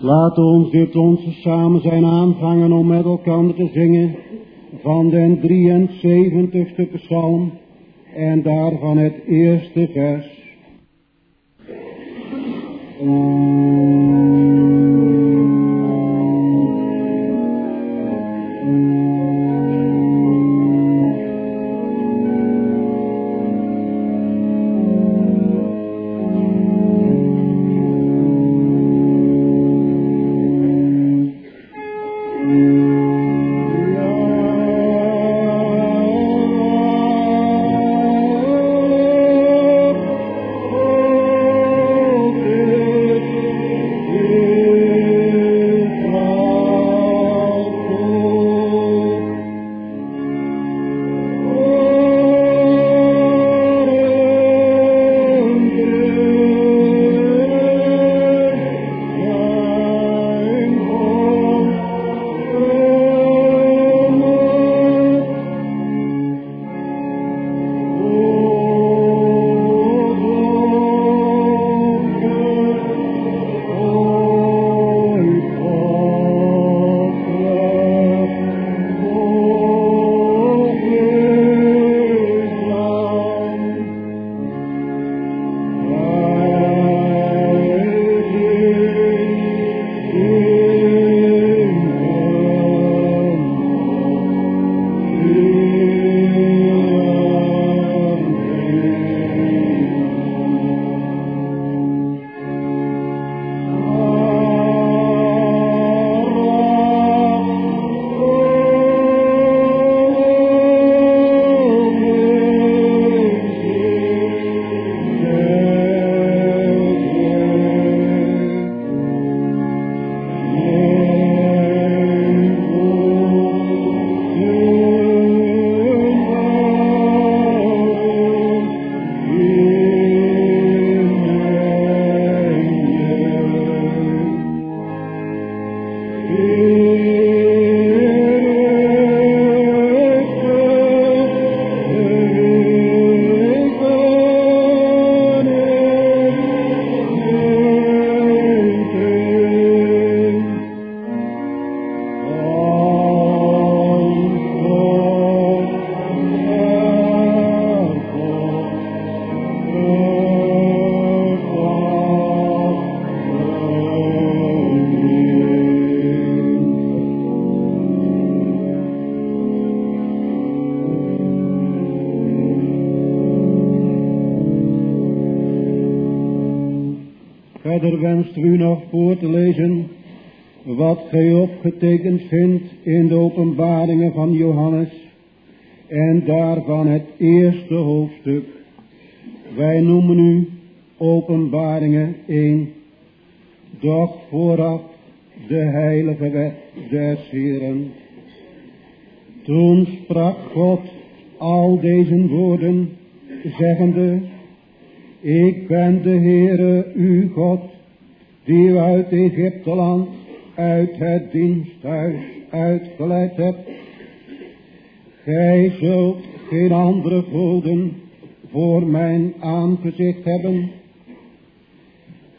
Laat ons dit onze samen zijn aanvangen om met elkaar te zingen van den 73ste psalm en daarvan het eerste vers. Verder wenst u nog voor te lezen wat gij opgetekend vindt in de openbaringen van Johannes en daarvan het eerste hoofdstuk. Wij noemen u openbaringen 1. Doch vooraf de heilige wet des Heren. Toen sprak God al deze woorden, zeggende, ik ben de Heere uw God, die u uit Egypte land, uit het diensthuis uitgeleid hebt. Gij zult geen andere goden voor mijn aangezicht hebben.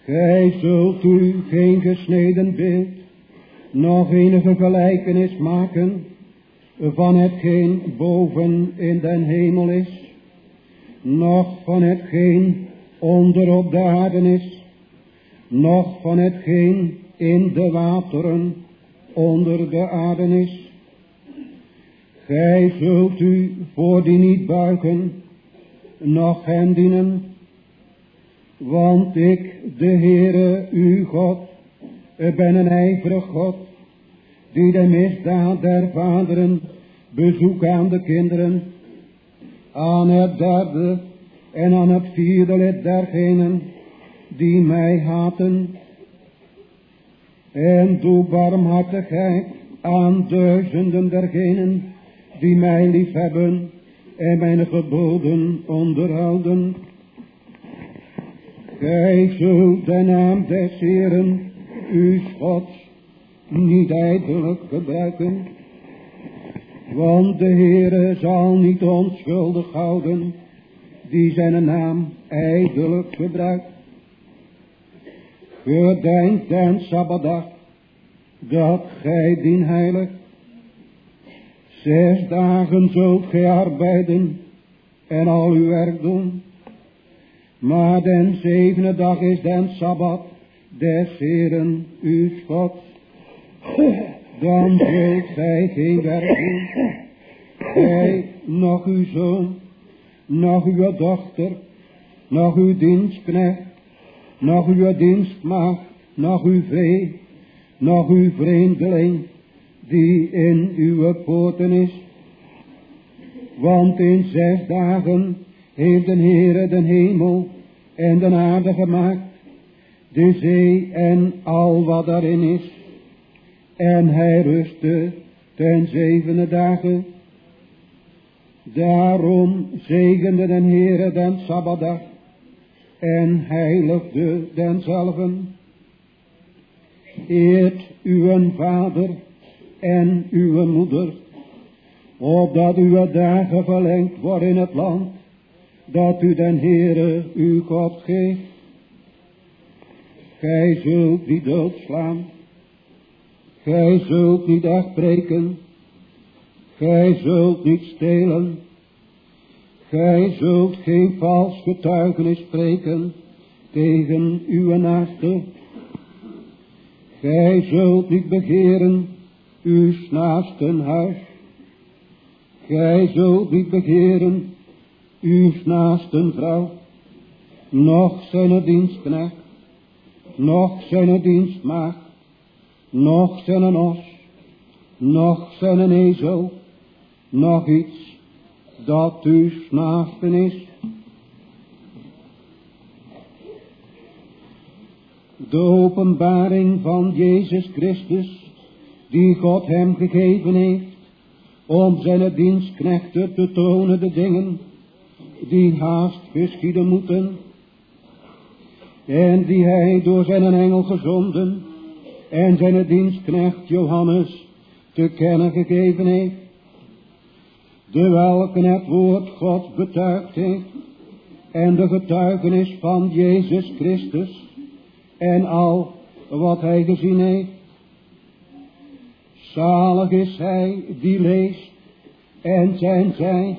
Gij zult u geen gesneden beeld, nog enige gelijkenis maken van hetgeen boven in den hemel is, nog van hetgeen onder op de aarde is, nog van hetgeen in de wateren onder de aarde is. Gij zult u voor die niet buigen, nog hen dienen, want ik, de Heere, uw God, ben een ijverig God, die de misdaad der vaderen bezoek aan de kinderen, aan het derde en aan het vierde lid dergenen die mij haten. En doe barmhartigheid aan duizenden dergenen die mij liefhebben en mijn geboden onderhouden. Gij zult de naam des Heeren, uw niet ijdelijk gebruiken, want de Heere zal niet onschuldig houden die zijn naam ijdelijk gebruikt. Gedenk den Sabbatdag, dat gij dien heilig. Zes dagen zult gij arbeiden en al uw werk doen. Maar den zevende dag is den Sabbat des Heeren uw God. Dan zult gij geen werk doen. Gij, nog uw zoon, nog uw dochter, nog uw dienstknecht, nog uw dienstmaagd, nog uw vee, nog uw vreemdeling, die in uw poorten is. Want in zes dagen heeft de Heere de hemel en de aarde gemaakt, de zee en al wat daarin is. En hij rustte ten zevende dagen. Daarom zegende den Heere den Sabbatdag en heiligde denzelven. Eert uw vader en uw moeder, opdat uw dagen verlengd worden in het land, dat u den Heere uw God geeft. Gij zult niet doodslaan, gij zult niet afbreken, gij zult niet stelen, gij zult geen vals getuigenis spreken tegen uw naaste. Gij zult niet begeren uw naasten huis. Gij zult niet begeren uw naasten vrouw, nog zijn dienstknecht, nog zijn dienstmaagd, nog zijn os, nog zijn ezel, nog iets dat uw naasten is. De openbaring van Jezus Christus, die God hem gegeven heeft, om zijn dienstknechten te tonen de dingen die haast geschieden moeten, en die hij door zijn engel gezonden en zijn dienstknecht Johannes te kennen gegeven heeft, de welke het woord God betuigd heeft en de getuigenis van Jezus Christus en al wat hij gezien heeft. Zalig is hij die leest en zijn zij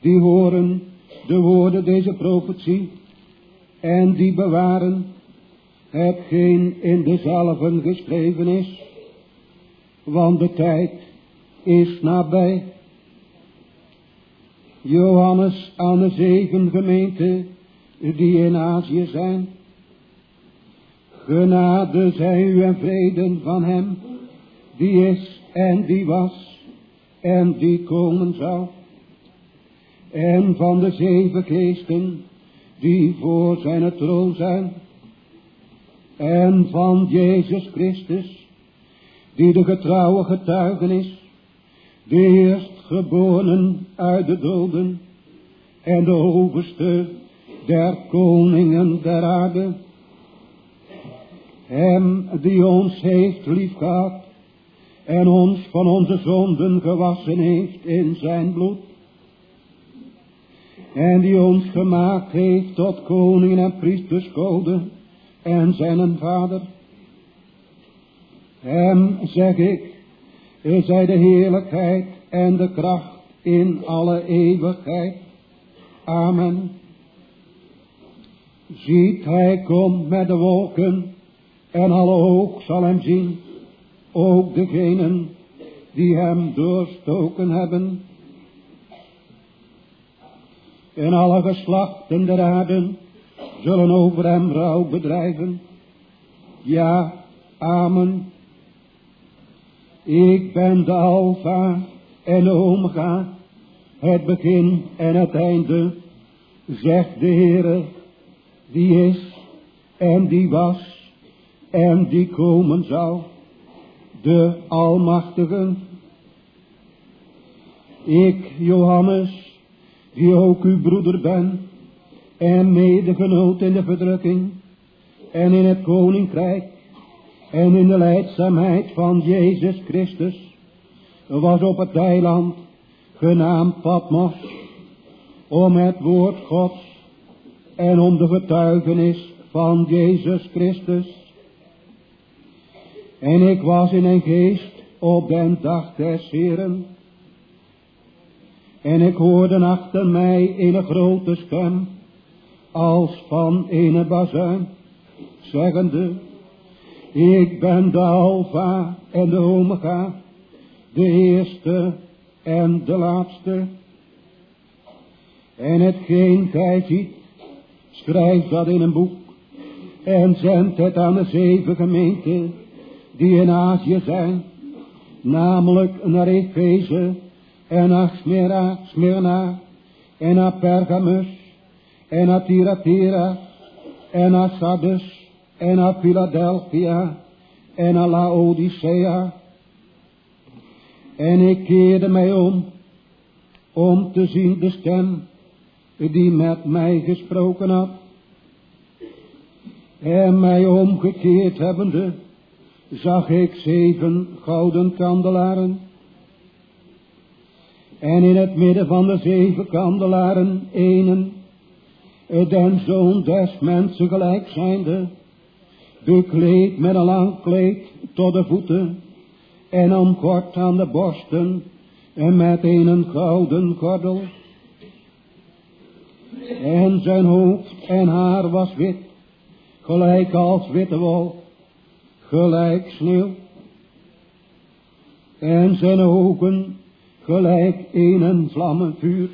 die horen de woorden deze profetie en die bewaren hetgeen in dezelfde geschreven is, want de tijd is nabij. Johannes aan de zeven gemeenten die in Azië zijn. Genade zij u en vrede van hem die is en die was en die komen zal en van de zeven geesten die voor zijn troon zijn, en van Jezus Christus, die de getrouwe getuigenis, de eerstgeboren uit de doden, en de overste der koningen der aarde, hem die ons heeft liefgehad, en ons van onze zonden gewassen heeft in zijn bloed, en die ons gemaakt heeft tot koningen en priesters goden en zijn vader. Hem zeg ik, is hij de heerlijkheid en de kracht in alle eeuwigheid. Amen. Ziet hij komt met de wolken en alle oog zal hem zien, ook degenen die hem doorstoken hebben en alle geslachten der aarde zullen over hem rouw bedrijven. Ja, amen. Ik ben de alfa en omega, het begin en het einde, zegt de Heere, die is en die was en die komen zal, de Almachtige. Ik, Johannes, die ook uw broeder ben, en medegenoot in de verdrukking, en in het koninkrijk, en in de leidzaamheid van Jezus Christus, was op het eiland, genaamd Patmos, om het woord Gods, en om de getuigenis van Jezus Christus, En ik was in een geest op den dag des Heren. En ik hoorde achter mij een grote stem, als van een bazuin, zeggende, ik ben de Alpha en de Omega, de eerste en de laatste. En hetgeen gij ziet, schrijf dat in een boek en zend het aan de zeven gemeenten die in Azië zijn, namelijk naar Efeze en naar Smyrna, Smyrna en naar Pergamus en naar Thyatira en naar Sardis en naar Philadelphia en naar Laodicea. En ik keerde mij om, om te zien de stem die met mij gesproken had. En mij omgekeerd hebbende, zag ik zeven gouden kandelaren. En in het midden van de zeven kandelaren enen, den zoon des mensen gelijk zijnde, bekleed met een lang kleed tot de voeten, en omkort aan de borsten, en met een gouden gordel. En zijn hoofd en haar was wit, gelijk als witte wol, gelijk sneeuw. En zijn ogen gelijk een vlammen vuur.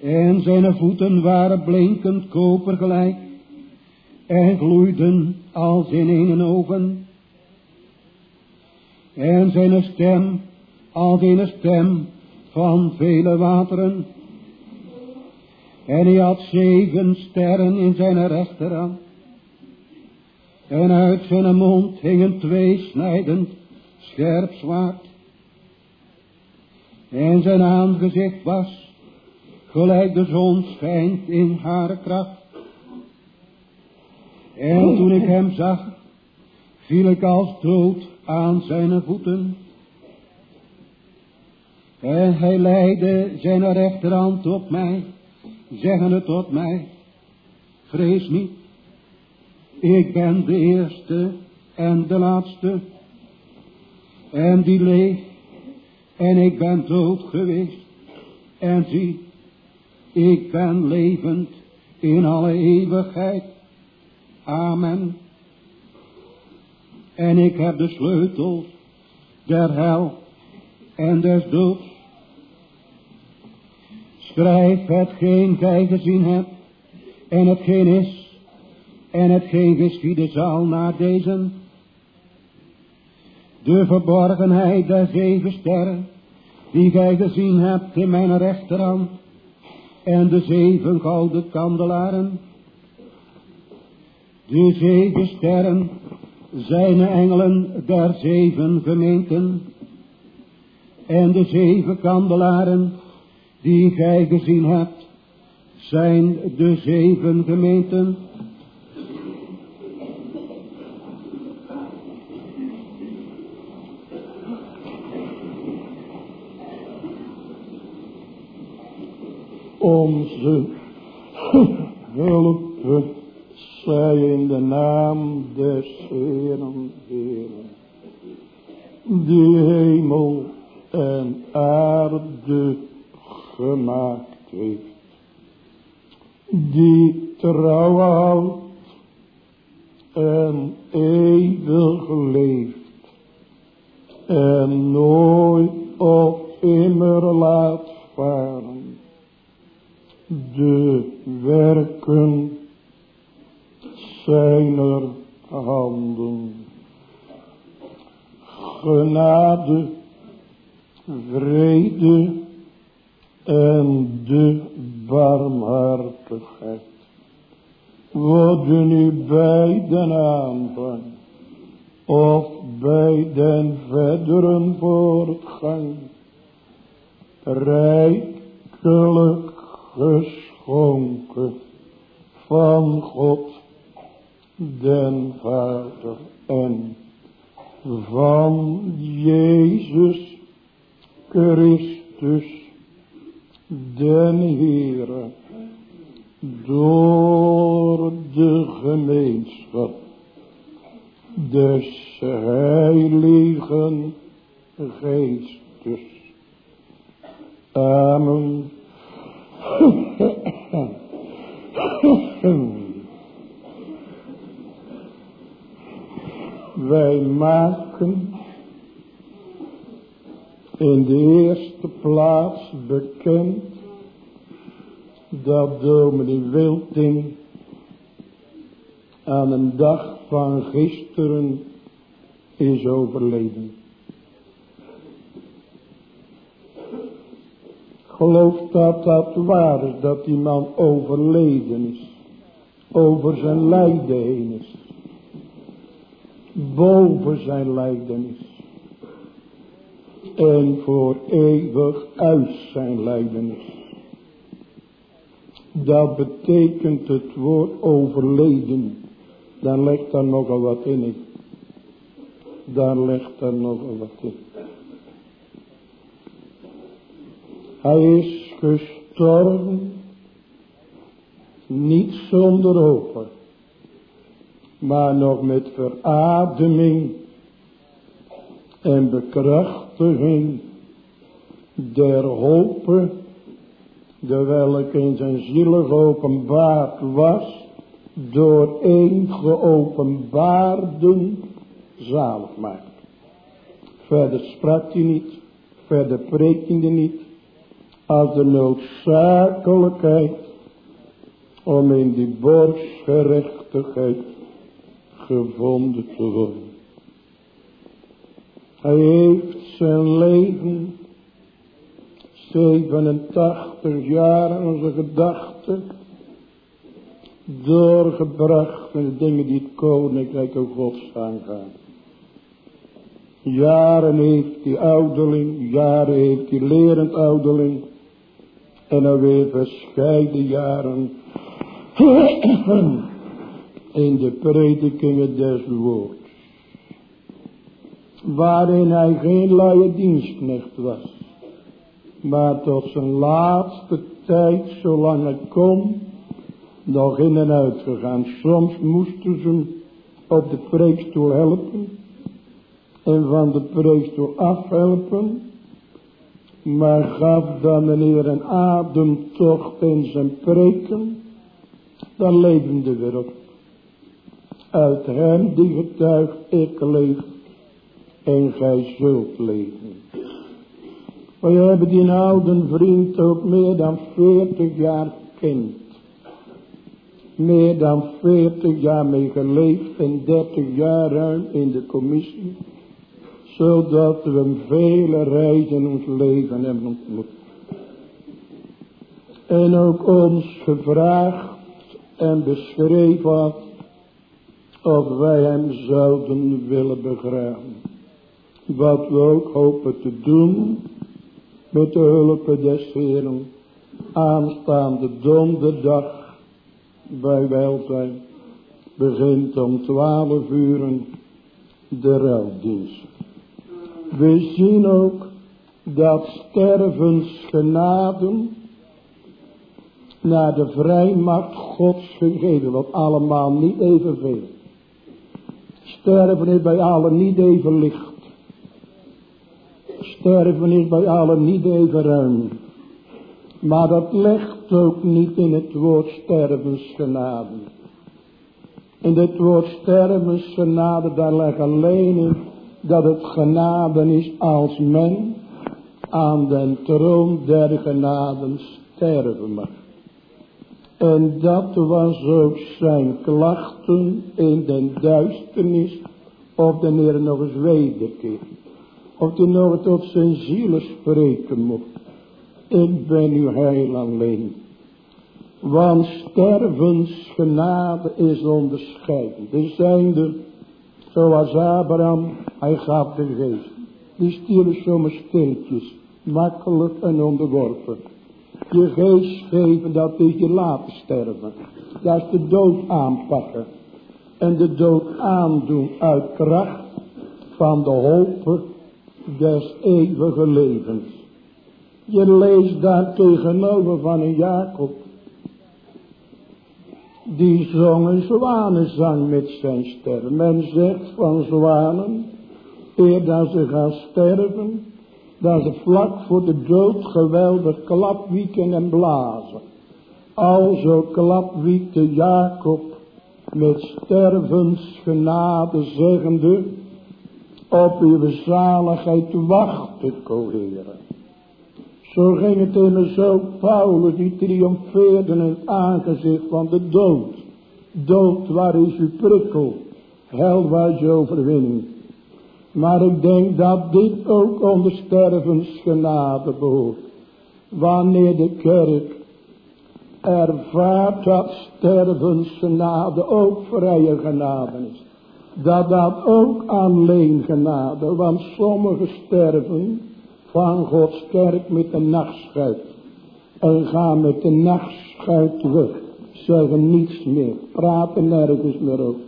En zijn voeten waren blinkend koper gelijk, en gloeiden als in een oven. En zijn stem als een stem van vele wateren. En hij had zeven sterren in zijn rechterhand. En uit zijn mond hing een tweesnijdend scherp zwaard. En zijn aangezicht was gelijk de zon schijnt in haar kracht. En toen ik hem zag, viel ik als dood aan zijn voeten. En hij leidde zijn rechterhand op mij zeggende tot mij, vrees niet, ik ben de eerste en de laatste, en die leeft, en ik ben dood geweest, en zie, ik ben levend in alle eeuwigheid. Amen. En ik heb de sleutels der hel en des doods. Schrijf hetgeen gij gezien hebt, en hetgeen is, en hetgeen geschieden zal na deze. De verborgenheid der zeven sterren, die gij gezien hebt in mijn rechterhand, en de zeven gouden kandelaren. De zeven sterren zijn engelen der zeven gemeenten, en de zeven kandelaren die gij gezien hebt, zijn de zeven gemeenten. Onze hulp zij in de naam des Heeren, Heeren, die hemel en aarde gemaakt heeft. Die trouw houdt en eeuwig leeft. En nooit of immer laat varen. De werken zijner handen. Genade, vrede en de barmhartigheid worden u bij den aanvang of bij den verdere voortgang rijkelijk geschonken van God den Vader en van Jezus Christus den Heere door de gemeenschap des heiligen geestes. Amen. Wij maken in de eerste plaats bekend dat dominee Wilting aan een dag van gisteren is overleden. Geloof dat dat waar is, dat die man overleden is. Over zijn lijden heen is. Boven zijn lijden is. En voor eeuwig uit zijn lijden is. Dat betekent het woord overleden. Dan legt daar nogal wat in. Daar legt er nogal wat in. Hij is gestorven. Niet zonder hoop. Maar nog met verademing. En bekrachtiging. Der hopen. De welke in zijn ziel geopenbaard was door een geopenbaarden zalig maakt. Verder sprak hij niet, verder preekte hij niet, als de noodzakelijkheid om in die borstgerechtigheid gevonden te worden. Hij heeft zijn leven 87 jaar onze gedachten doorgebracht met de dingen die het koninkrijk van Gods aangaan. Jaren heeft die ouderling, jaren heeft die lerend ouderling. En dan weer verscheiden jaren in de predikingen des woords. Waarin hij geen luie dienstknecht was. Maar tot zijn laatste tijd, zolang het kon, nog in en uit gegaan. Soms moesten ze hem op de preekstoel helpen. En van de preekstoel afhelpen. Maar gaf dan meneer een ademtocht in zijn preken. Dan levende weer op. Uit hem die getuigt ik leef. En gij zult leven. Wij hebben die oude vriend ook meer dan veertig jaar gekend meer dan 40 jaar mee geleefd en 30 jaar ruim in de commissie. Zodat we hem vele reizen ons leven hebben ontmoet. En ook ons gevraagd en beschreven of wij hem zouden willen begraven. Wat we ook hopen te doen met de hulp des Heren aanstaande donderdag bij welzijn begint om twaalf uren de ruildienst. We zien ook dat stervensgenaden naar de vrijmacht Gods gegeven, wat allemaal niet evenveel. Sterven is bij allen niet even licht. Sterven is bij allen niet even ruim. Maar dat legt ook niet in het woord stervensgenade. In het woord stervensgenade, daar leg alleen in dat het genade is als men aan den troon der genaden sterven mag. En dat was ook zijn klachten in den duisternis, of de Heer nog eens. Of hij nog tot zijn zielen spreken mocht. Ik ben uw heil alleen. Want stervensgenade is onderscheiden. Er zijn er, zoals Abraham, hij gaf de geest. Die stierven zomaar stilletjes, makkelijk en onderworpen. Je geest geven, dat is je laten sterven. Dat is de dood aanpakken. En de dood aandoen uit kracht van de hoop des eeuwige levens. Je leest daar tegenover van een Jacob. die zong een zwanenzang met zijn ster. Men zegt van zwanen, eer dat ze gaan sterven, dat ze vlak voor de dood geweldig klapwieken en blazen. Alzo klapwiekte Jacob met stervensgenade zeggende, op uw zaligheid wachten, o. Zo ging het in zo Paulus die triomfeerde in het aangezicht van de dood. Dood, waar is uw prikkel? Hel, waar is uw overwinning? Maar ik denk dat dit ook onder stervensgenade behoort. Wanneer de kerk ervaart dat stervensgenade ook vrije genade is. Dat dat ook alleen genade, want sommigen sterven van Gods kerk met de nachtschuit. En gaan met de nachtschuit weg. Zeggen niets meer. Praten nergens meer over.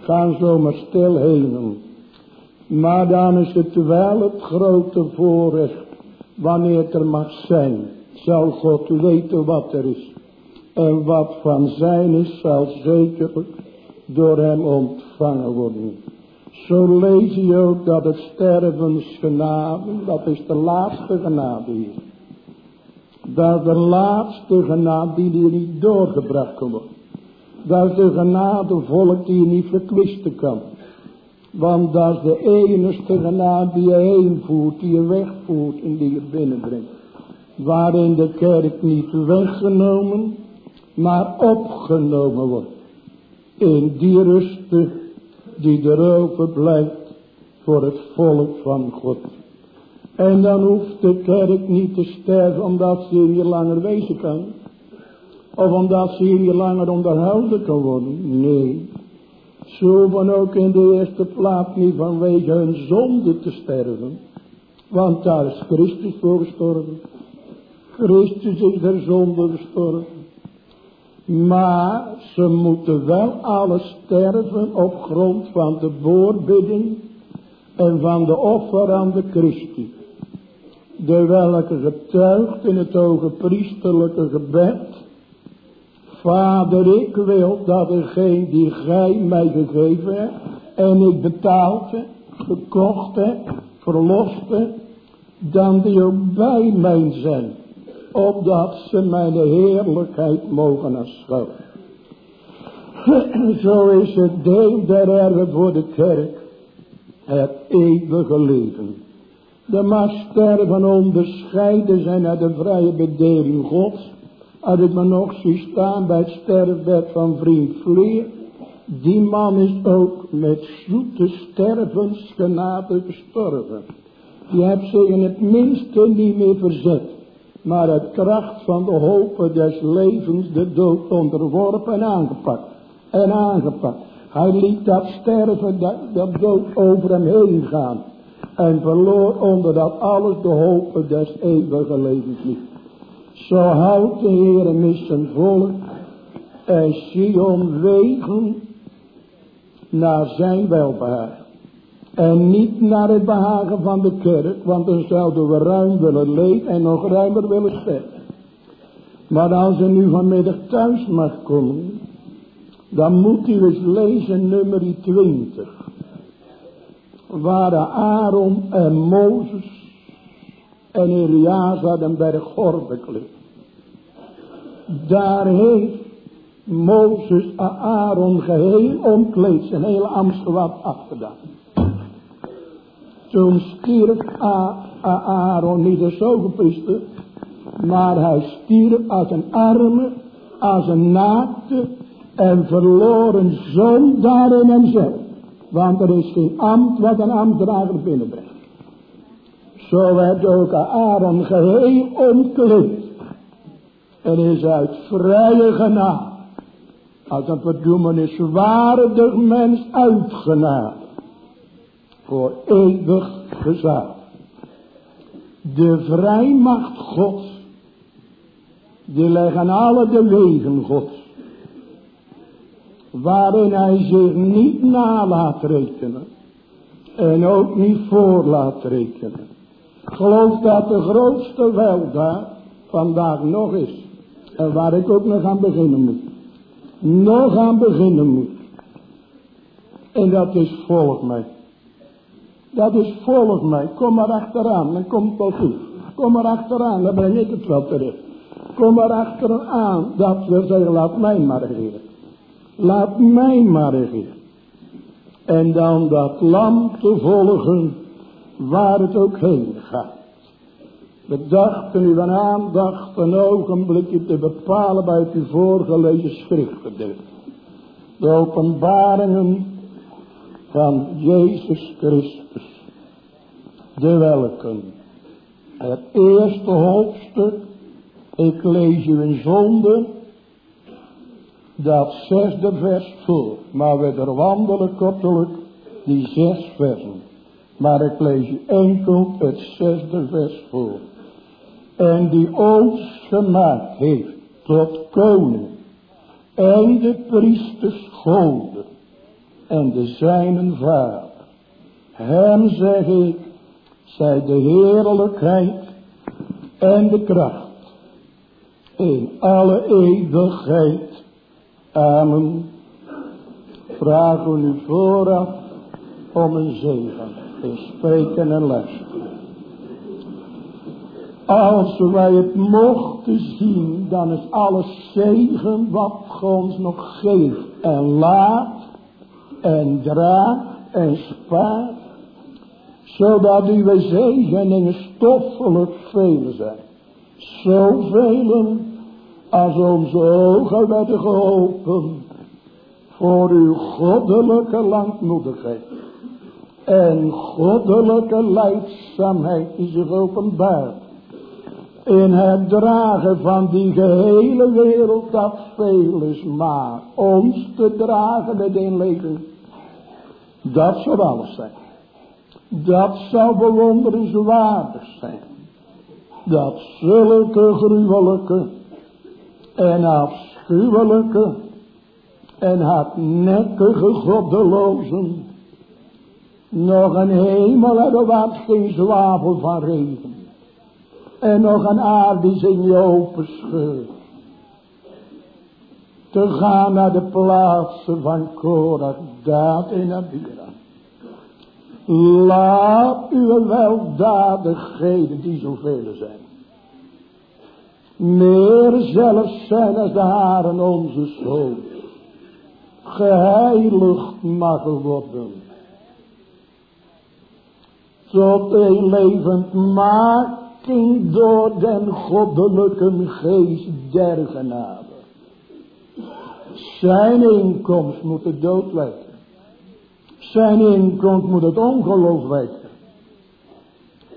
Gaan zomaar stil heen. Maar dan is het wel het grote voorrecht. Wanneer het er mag zijn. Zal God weten wat er is. En wat van zijn is zal zekerlijk door hem ontvangen worden. Zo lees je ook dat het stervensgenade, dat is de laatste genade hier. Dat de laatste genade die hier niet doorgebracht kan worden. Dat is de genade volk die je niet verkwisten kan. Want dat is de enige genade die je heen voert, die je wegvoert en die je binnenbrengt. Waarin de kerk niet weggenomen, maar opgenomen wordt. In die rusten die erover blijft voor het volk van God. En dan hoeft de kerk niet te sterven omdat ze hier langer wezen kan. Of omdat ze hier langer onderhouden kan worden. Nee. Ze hoeven ook in de eerste plaats niet vanwege hun zonde te sterven. Want daar is Christus voor gestorven. Christus is der zonde gestorven. Maar ze moeten wel alle sterven op grond van de voorbidding en van de offer aan de Christus. De welke getuigt in het hoge priesterlijke gebed. Vader, ik wil dat degene die gij mij gegeven hebt en ik betaald heb, gekocht heb, verlost heb, dan die ook bij mij zijn opdat ze mijn heerlijkheid mogen aanschouwen. Zo is het deel der erven voor de kerk, het eeuwige leven. De sterven onderscheiden zijn uit de vrije bedeling Gods. Als ik me nog zie staan bij het sterfbed van vriend Vleer. Die man is ook met zoete stervensgenade gestorven. Die heeft zich in het minste niet meer verzet maar het kracht van de hoop des levens de dood onderworpen en aangepakt. En aangepakt. Hij liet dat sterven, dat, dat dood over hem heen gaan. En verloor onder dat alles de hoop des eeuwige levens lief. Zo houdt de Heer mis zijn volk en Sion wegen naar zijn welbehagen. En niet naar het behagen van de kerk, want dan zouden we ruim willen leven en nog ruimer willen sterven. Maar als ze nu vanmiddag thuis mag komen, dan moet u eens lezen nummer 20. Waar Aaron en Mozes en Eliasa den berg Hor beklimmen. Daar heeft Mozes Aaron geheel omkleed, zijn hele ambtsgewaad afgedaan. Toen stierf Aaron niet als zogepriester, maar hij stierf als een arme, als een naakte en verloren zoon daarin hemzelf. Want er is geen ambt wat een ambtdrager binnenbrengt. Zo werd ook Aaron geheel omkleed. En is uit vrije genade, als een verdoemeniswaardig mens uitgenaamd voor eeuwig gezag. De vrijmacht Gods, die leggen alle de wegen Gods, waarin hij zich niet na laat rekenen en ook niet voor laat rekenen. Geloof dat de grootste weldaad vandaag nog is en waar ik ook nog aan beginnen moet. nog aan beginnen moet. En dat is volg mij. Dat is volg mij. Kom maar achteraan, dan komt het wel goed. Kom maar achteraan, dan breng ik het wel terug. Kom maar achteraan, dat we zeggen, laat mij maar regeren. Laat mij maar regeren. En dan dat lam te volgen, waar het ook heen gaat. We dachten u een aandacht een ogenblikje te bepalen bij het u voorgelezen schriftgedeelte. De openbaringen van Jezus Christus. De welken. Het eerste hoofdstuk. Ik lees u in zonde. Dat zesde vers voor. Maar we er wandelen kortelijk die zes versen. Maar ik lees enkel het zesde vers voor. En die ons gemaakt heeft tot koning. En de priesters goden. En de zijnen vader. Hem zeg ik. Zij de heerlijkheid en de kracht. In alle eeuwigheid. Amen. Vragen u vooraf om een zegen in spreken en luisteren. Als wij het mochten zien, dan is alles zegen wat God nog geeft en laat en draagt en spaart, zodat uw zegeningen stoffelijk veel zijn. Zoveel als onze ogen werden geopend voor uw goddelijke langmoedigheid en goddelijke leidzaamheid die zich openbaart in het dragen van die gehele wereld dat veel is, maar ons te dragen met een leven, dat zou alles zijn. Dat zou bewonderenswaardig zijn. Dat zulke gruwelijke en afschuwelijke en hardnekkige goddelozen nog een hemel waar geen zwavel van regen en nog een aarde in je open scheurt. Te gaan naar de plaatsen van Korach, Daad en Abira. Laat uw weldadigheden die zoveel zijn. Meer zelfs zijn als de haren onze zoon. Geheiligd mag worden. Tot een levend maak ging door den goddelijke geest der genade. Zijn inkomst moet de dood wijken. Zijn inkomst moet het ongeloof wijken.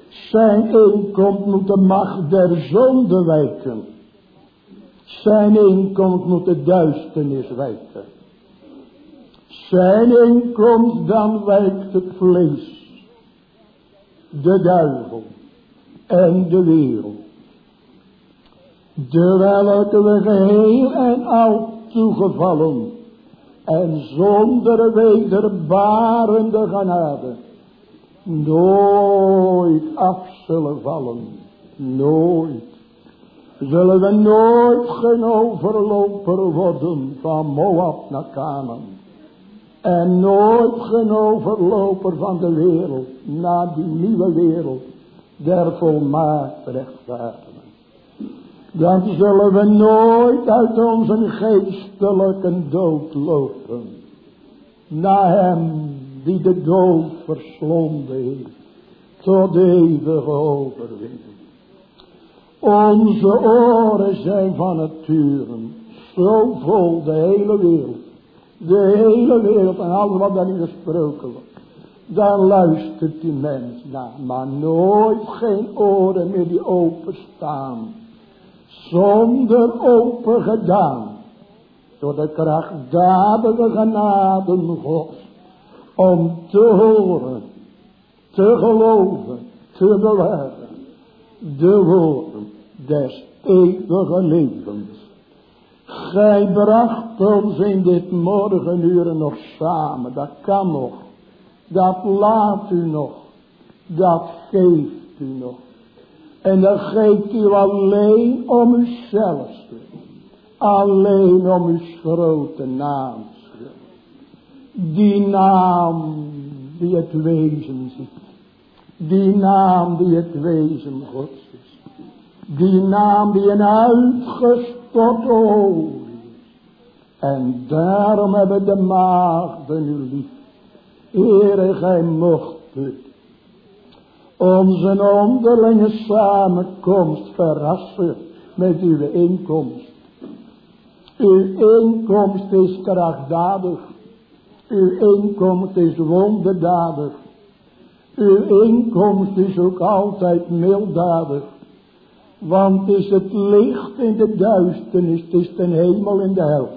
Zijn inkomst moet de macht der zonde wijken. Zijn inkomst moet de duisternis wijken. Zijn inkomst dan wijkt het vlees. De duivel en de wereld. De welke we geheel en al toegevallen en zonder wederbarende genade nooit af zullen vallen. Nooit. Zullen we nooit geen overloper worden van Moab naar Canaan. En nooit geen overloper van de wereld naar die nieuwe wereld der volmaakt rechtvaardigen. Dan zullen we nooit uit onze geestelijke dood lopen. Naar hem die de dood verslonden heeft. Tot eeuwige overwinning. Onze oren zijn van nature zo vol de hele wereld. De hele wereld en alles wat daarin gesproken wordt dan luistert die mens naar, maar nooit geen oren meer die openstaan, zonder open gedaan, door de krachtdadige genade God, om te horen, te geloven, te bewaren, de woorden des eeuwige levens. Gij bracht ons in dit morgenuren nog samen, dat kan nog. Dat laat u nog. Dat geeft u nog. En dat geeft u alleen om uzelf. Alleen om uw grote naam. Die naam die het wezen ziet. Die naam die het wezen Gods is. Die naam die een uitgestort olie En daarom hebben de maagden u lief. Heere, gij mocht het. Onze onderlinge samenkomst verrassen met uw inkomst. Uw inkomst is krachtdadig. Uw inkomst is wonderdadig. Uw inkomst is ook altijd milddadig. Want is het licht in de duisternis, het is de hemel in de hel.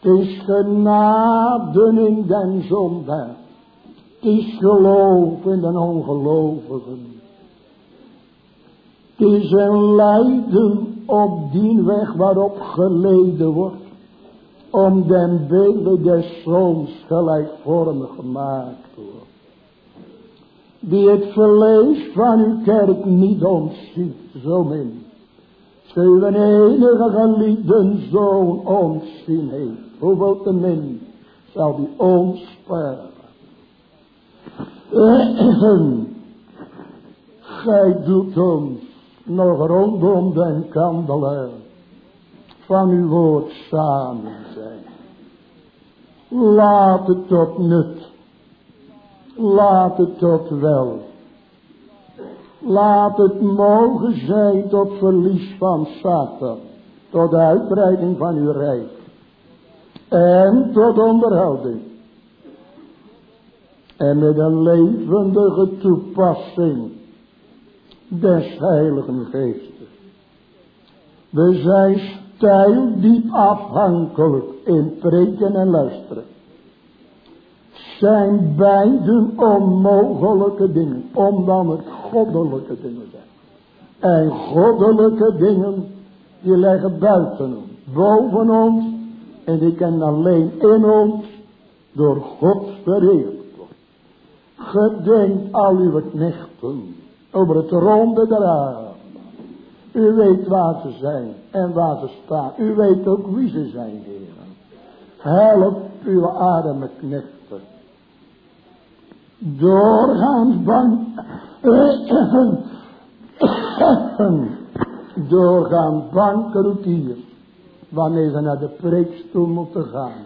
Het is genade in den zondaar. Het is geloof in den ongelovigen. Het is een lijden op die weg waarop geleden wordt. Om den beelden des zoons gelijkvormig gemaakt. Die het vlees van uw kerk niet ontziet, zo min. Uw enige geliefde zoon ontzien heeft. Hoeveel te min zal die ons sparen. Gij doet ons nog rondom den kandelaar van uw woord samen zijn. Laat het tot nut. Laat het tot wel. Laat het mogen zijn tot verlies van Satan. Tot uitbreiding van uw rijk. En tot onderhouding. En met een levendige toepassing des heiligen geestes. We zijn stijl diep afhankelijk in preken en luisteren. Zijn beiden onmogelijke dingen, omdat het goddelijke dingen zijn. En goddelijke dingen, die leggen buiten ons, boven ons, en die kunnen alleen in ons, door God verheerd worden. Gedenk al uw knechten, over het ronde der aarde. U weet waar ze zijn en waar ze staan. U weet ook wie ze zijn, heren. Help uw arme knechten. Doorgaans bang. Doorgaans bankroetiers. Wanneer ze naar de preekstoel moeten gaan.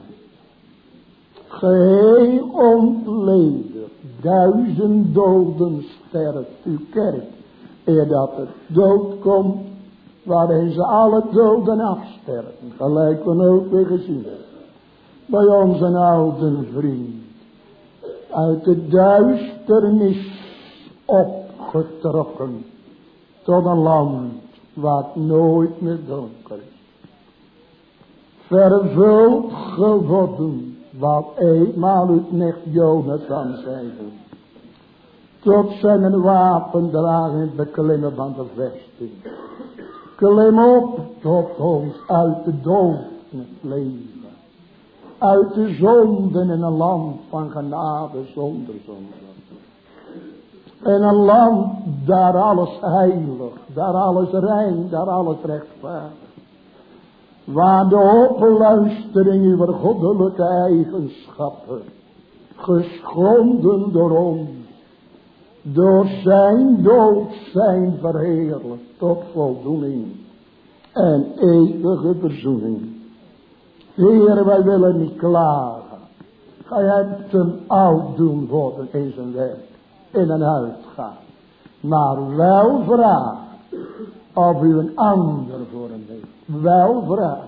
Geheel ontledigd. Duizend doden sterft uw kerk. Eer dat het dood komt. Waarin ze alle doden afsterven. Gelijk we ook weer gezien. Bij onze oude vriend. Uit de duisternis opgetrokken. Tot een land wat nooit meer donker is. Vervuld geworden wat eenmaal het nicht Jonathan zeide. Tot zijn wapen dragen beklimmen van de vesting. Klim op tot ons uit de dood in leven. Uit de zonden in een land van genade zonder zonde. In een land daar alles heilig, daar alles rein, daar alles rechtvaardig. Waar de opluistering uw goddelijke eigenschappen geschonden door ons, door zijn dood zijn verheerlijk tot voldoening en eeuwige verzoening. Heer, wij willen niet klagen. Gij hebt hem oud doen worden in zijn werk, in en uitgaan. Maar wel vraag of u een ander voor hem heeft. Wel vraag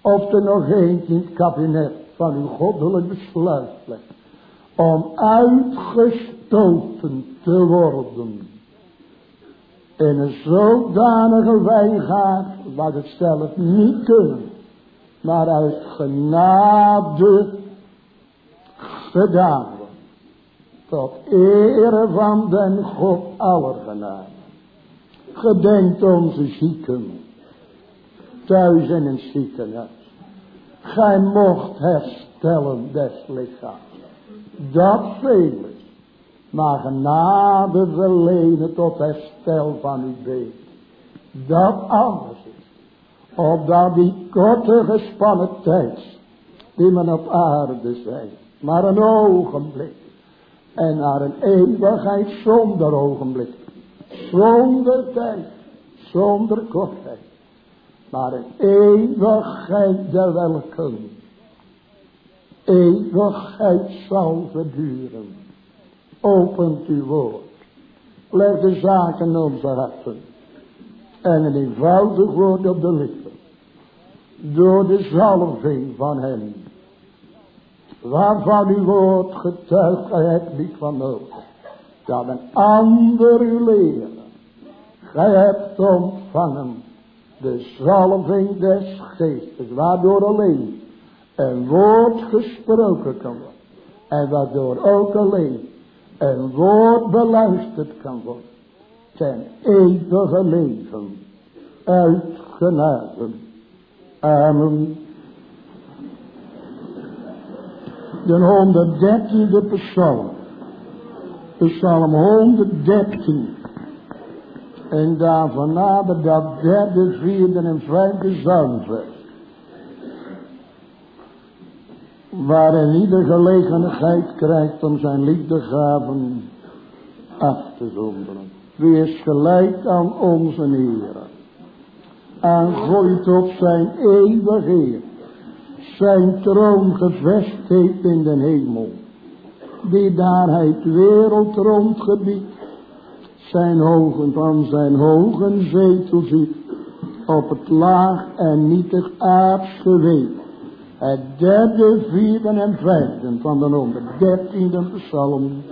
of er nog eentje in het kabinet van uw goddelijk besluit legt. Om uitgestoten te worden. In een zodanige wijngaard wat het zelf niet kunnen. Maar uit genade gedaan. Tot ere van den God aller genade. Gedenkt onze zieken. Thuis in een ziekenhuis. Gij mocht herstellen des lichaams. Dat veel is. Maar genade verlenen tot herstel van uw been. Dat alles. Opdat die korte gespannen tijd, die men op aarde zijn, maar een ogenblik. En naar een eeuwigheid zonder ogenblik. Zonder tijd, zonder kortheid. Maar een eeuwigheid der welken. Eeuwigheid zal verduren. Opent uw woord. Leg de zaken in onze harten. En een eenvoudig woord op de lippen. Door de zalving van hem. Waarvan uw woord getuigt, gij hebt niet van nodig. Dat een ander u leren. Gij hebt ontvangen de zalving des geestes. Waardoor alleen een woord gesproken kan worden. En waardoor ook alleen een woord beluisterd kan worden. Ten eeuwige leven. Uit. Amen. De 113e psalm. Psalm 113. En daarvan nader dat derde, vierde en vijfde zangvers. waarin ieder gelegenheid krijgt om zijn liefdegaven af te zonderen. Wie is gelijk aan onze Heer, aangroeit op zijn eeuwig Heer, zijn troon gevest heeft in den hemel, die daar het wereld rondgebiedt, zijn hogen van zijn hogen zetel ziet, op het laag en nietig aards geweten het derde, vierde en vijfde van de 113e psalm.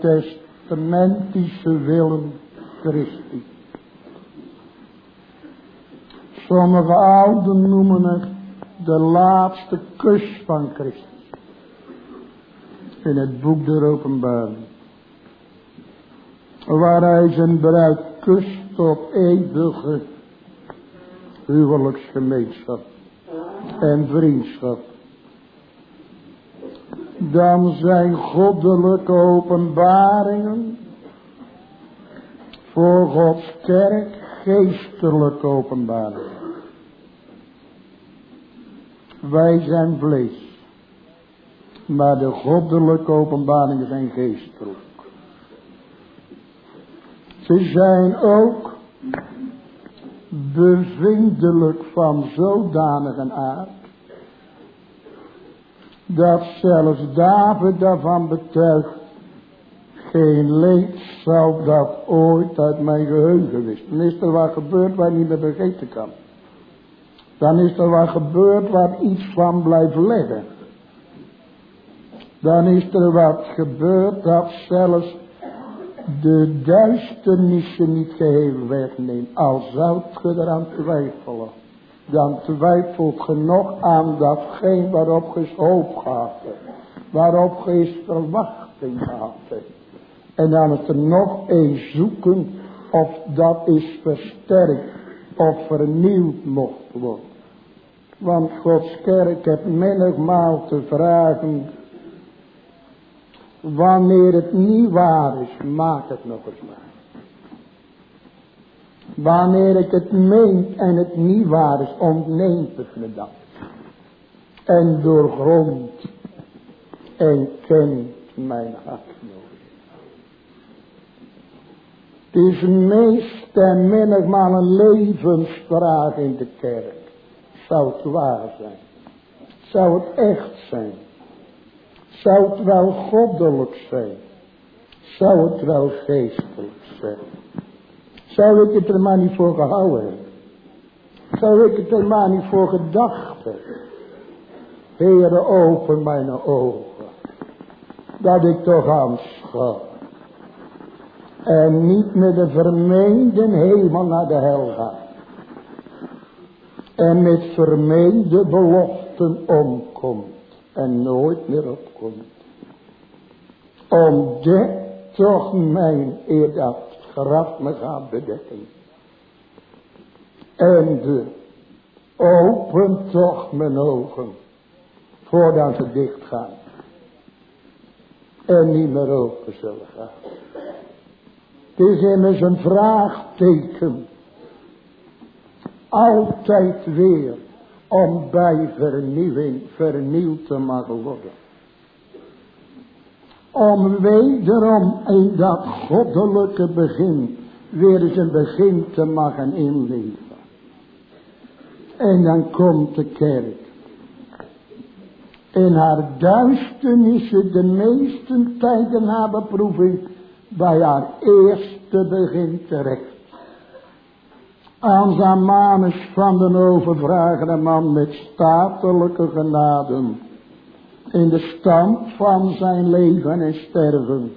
Testamentische willen Christi. Sommige ouden noemen het de laatste kus van Christus. In het boek der openbaring. Waar hij zijn bruid kust op eeuwige huwelijksgemeenschap en vriendschap. Dan zijn goddelijke openbaringen voor Gods kerk geestelijke openbaringen. Wij zijn vlees. Maar de goddelijke openbaringen zijn geestelijk. Ze zijn ook bevindelijk van zodanige aard. Dat zelfs David daarvan betuigt. Geen leed zal dat ooit uit mijn geheugen wist. Dan is er wat gebeurd waar niet meer vergeten kan. Dan is er wat gebeurd waar iets van blijft liggen. Dan is er wat gebeurd dat zelfs de duisternis je niet geheel wegneemt. Al zou je eraan twijfelen. Dan twijfelt je nog aan datgene waarop je hoop gehad Waarop je verwachting gehad En dan het er nog eens zoeken of dat is versterkt of vernieuwd mocht worden. Want Gods kerk heeft menigmaal te vragen. Wanneer het niet waar is, maak het nog eens waar. Wanneer ik het meen en het niet waar is, ontneemt het me dat. En doorgrond en kent mijn hart. Het is meest en menigmaal een levensvraag in de kerk. Zou het waar zijn? Zou het echt zijn? Zou het wel goddelijk zijn? Zou het wel geestelijk zijn? Zou ik het er maar niet voor gehouden hebben? Zou ik het er maar niet voor gedacht hebben? Open mijn ogen. Dat ik toch aanschouw. En niet met de vermeende hemel naar de hel ga. En met vermeende beloften omkomt. En nooit meer opkomt. Ontdek toch mijn eer graf me gaat bedekken. En open toch mijn ogen. Voordat ze dicht gaan. En niet meer open zullen gaan. Het is immers een vraagteken. Altijd weer om bij vernieuwing vernieuwd te mogen worden. Om wederom in dat goddelijke begin weer eens een begin te mogen inleven. En dan komt de kerk. In haar duisternissen de meeste tijden haar beproeving bij haar eerste begin terecht. Aanzamanus van de overvragende man met statelijke genaden. In de stand van zijn leven en sterven.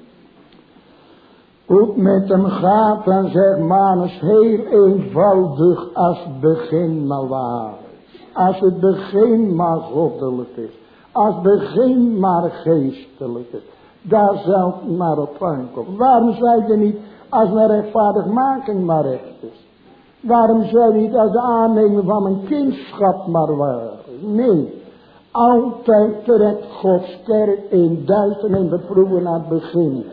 Hoe met hem gaat dan zegt Manus heel eenvoudig als het begin maar waar is. Als het begin maar goddelijk is. Als het begin maar geestelijk is. Daar het maar op aankomen. Waarom zei je niet als mijn rechtvaardigmaking maar recht is? Waarom zou niet als de aanneming van mijn kindschap maar waar Nee, altijd terecht Gods kerk in duister en beproeven aan het begin.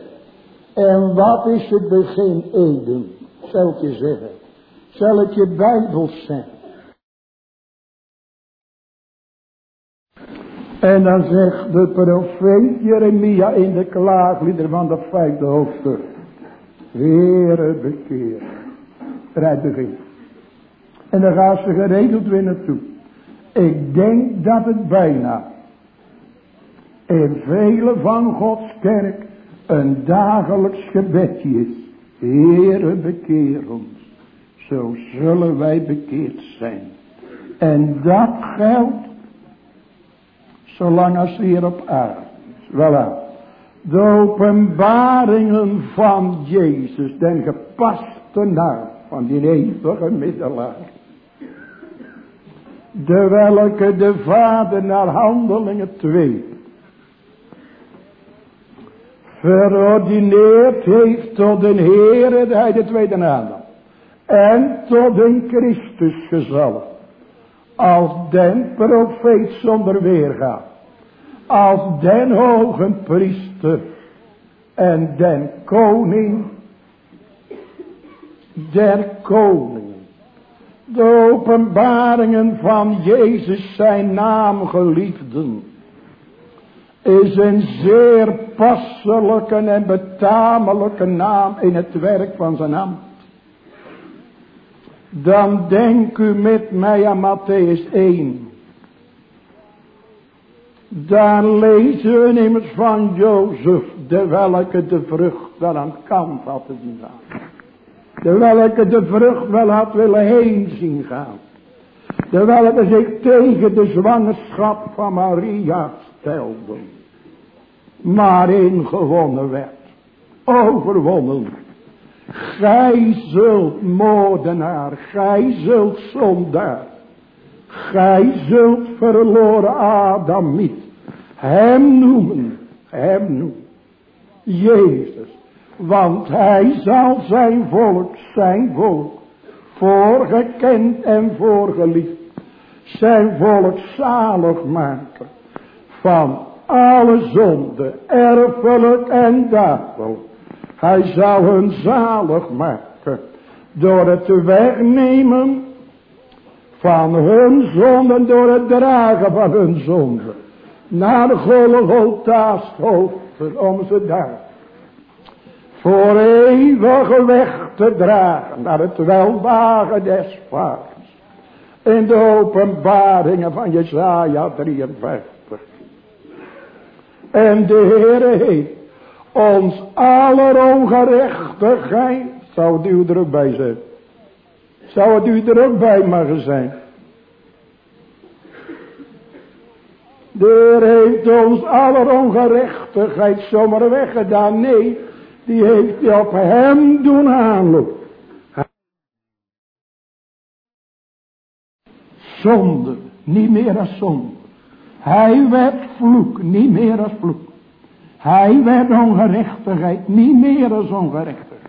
En wat is het begin Eden? Zal ik je zeggen. Zal ik je Bijbel zeggen. En dan zegt de profeet Jeremia in de klaaglieder van de vijfde hoofdstuk. Heere bekeer. Rijdt begin. En dan gaat ze geregeld weer naartoe. Ik denk dat het bijna in vele van Gods kerk een dagelijks gebedje is. Heere bekeer ons. Zo zullen wij bekeerd zijn. En dat geldt zolang als hier op aarde. Voilà. De openbaringen van Jezus, den gepaste naam van die eeuwige middelaar. De welke de Vader naar handelingen 2 verordineerd heeft tot een Heere, hij de tweede Adam. En tot een Christus gezalfd. Als den profeet zonder weerga. Als den hoge priester. En den koning. Der koningen. De openbaringen van Jezus zijn naam geliefden is een zeer passelijke en betamelijke naam in het werk van zijn ambt. Dan denk u met mij aan Matthäus 1. Daar lezen we immers van Jozef, de welke de vrucht aan kant had te zien De welke de vrucht wel had willen heen zien gaan. De welke zich tegen de zwangerschap van Maria stelde maar ingewonnen werd. Overwonnen. Gij zult moordenaar, gij zult zondaar. Gij zult verloren Adamiet. Hem noemen, hem noemen. Jezus. Want hij zal zijn volk, zijn volk, voorgekend en voorgeliefd. Zijn volk zalig maken van alle zonde, erfelijk en dagelijks. Hij zou hun zalig maken door het wegnemen van hun zonde, door het dragen van hun zonde. Naar de Golgotha's hoofden om ze daar voor eeuwig weg te dragen naar het welwagen des vaders. In de openbaringen van Jesaja 53. En de Heere heeft ons aller ongerechtigheid. Zou het u ook bij zijn? Zou het u er ook bij mogen zijn? De Heer heeft ons aller ongerechtigheid zomaar weggedaan. Nee, die heeft hij op hem doen aanlopen. Zonde, niet meer als zonde. Hij werd vloek, niet meer als vloek. Hij werd ongerechtigheid, niet meer als ongerechtigheid.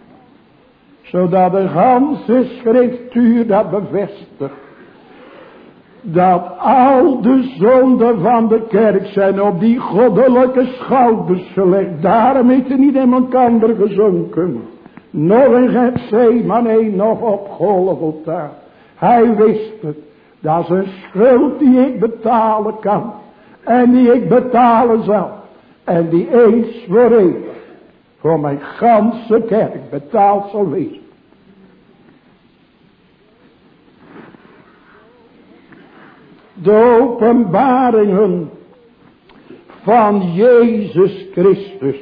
Zodat de ganse schriftuur dat bevestigt. Dat al de zonden van de kerk zijn op die goddelijke schouders gelegd. Daarom is er niet in elkaar gezonken. Nog in Gethsemane, nog op Golgotha. Hij wist het. Dat is een schuld die ik betalen kan. En die ik betalen zal. En die eens voor eeuwig. Voor mijn ganse kerk betaald zal wezen. De openbaringen van Jezus Christus.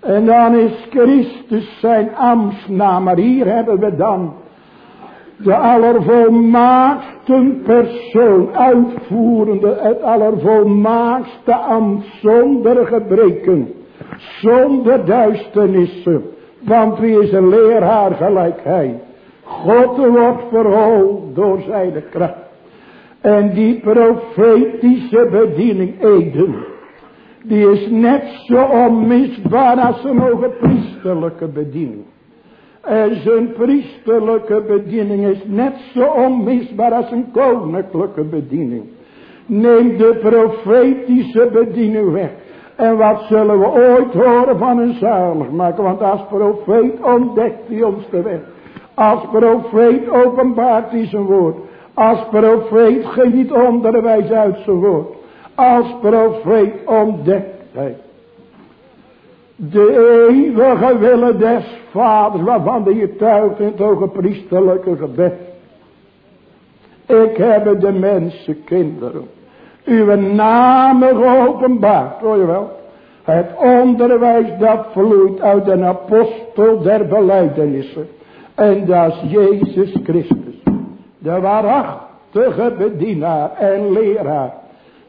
En dan is Christus zijn ambtsnaam. Maar hier hebben we dan de allervolmaakste persoon, uitvoerende het allervolmaakste ambt, zonder gebreken, zonder duisternissen. Want wie is een leraar gelijk hij? God wordt verhoogd door zijn kracht. En die profetische bediening Eden, die is net zo onmisbaar als een hoge priesterlijke bediening. En zijn priesterlijke bediening is net zo onmisbaar als een koninklijke bediening. Neem de profetische bediening weg. En wat zullen we ooit horen van een zaligmaker. Want als profeet ontdekt hij ons de weg. Als profeet openbaart hij zijn woord. Als profeet geeft niet onderwijs uit zijn woord. Als profeet ontdekt hij de eeuwige willen des vaders, waarvan de getuigt in het hoge priesterlijke gebed. Ik heb de mensen kinderen, uw namen geopenbaard, hoor je wel. Het onderwijs dat vloeit uit een apostel der beleidenissen. En dat is Jezus Christus. De waarachtige bedienaar en leraar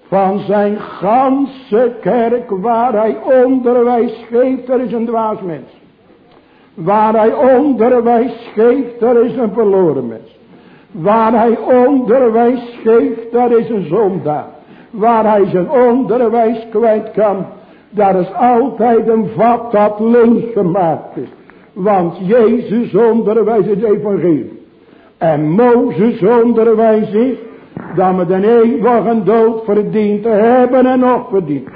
van zijn ganse kerk waar hij onderwijs geeft, er is een dwaas mens. Waar hij onderwijs geeft, er is een verloren mens. Waar hij onderwijs geeft, daar is een zondaar. Waar hij zijn onderwijs kwijt kan, daar is altijd een vat dat leeg gemaakt is. Want Jezus onderwijs is evangelie. En Mozes onderwijs is dat we de eeuwige dood verdiend te hebben en nog verdient.